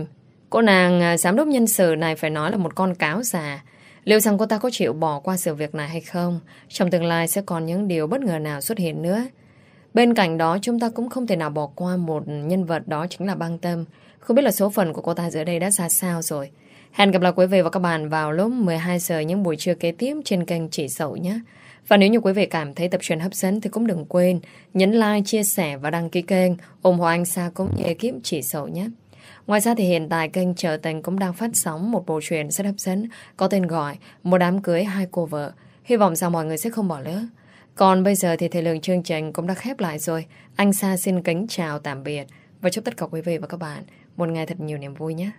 Cô nàng à, giám đốc nhân sự này phải nói là một con cáo già Liệu rằng cô ta có chịu bỏ qua sự việc này hay không? Trong tương lai sẽ còn những điều bất ngờ nào xuất hiện nữa? Bên cạnh đó chúng ta cũng không thể nào bỏ qua một nhân vật đó chính là băng tâm. Không biết là số phận của cô ta giữa đây đã ra sao rồi. Hẹn gặp lại quý vị và các bạn vào lúc 12 giờ những buổi trưa kế tiếp trên kênh Chỉ Sậu nhé. Và nếu như quý vị cảm thấy tập truyện hấp dẫn thì cũng đừng quên nhấn like, chia sẻ và đăng ký kênh ủng hộ anh Sa cũng như ekip Chỉ sổ nhé. Ngoài ra thì hiện tại kênh Trở Tình cũng đang phát sóng một bộ truyện rất hấp dẫn có tên gọi Một đám cưới hai cô vợ. Hy vọng rằng mọi người sẽ không bỏ lỡ. Còn bây giờ thì thời lượng chương trình cũng đã khép lại rồi. Anh Sa xin kính chào tạm biệt và chúc tất cả quý vị và các bạn một ngày thật nhiều niềm vui nhé.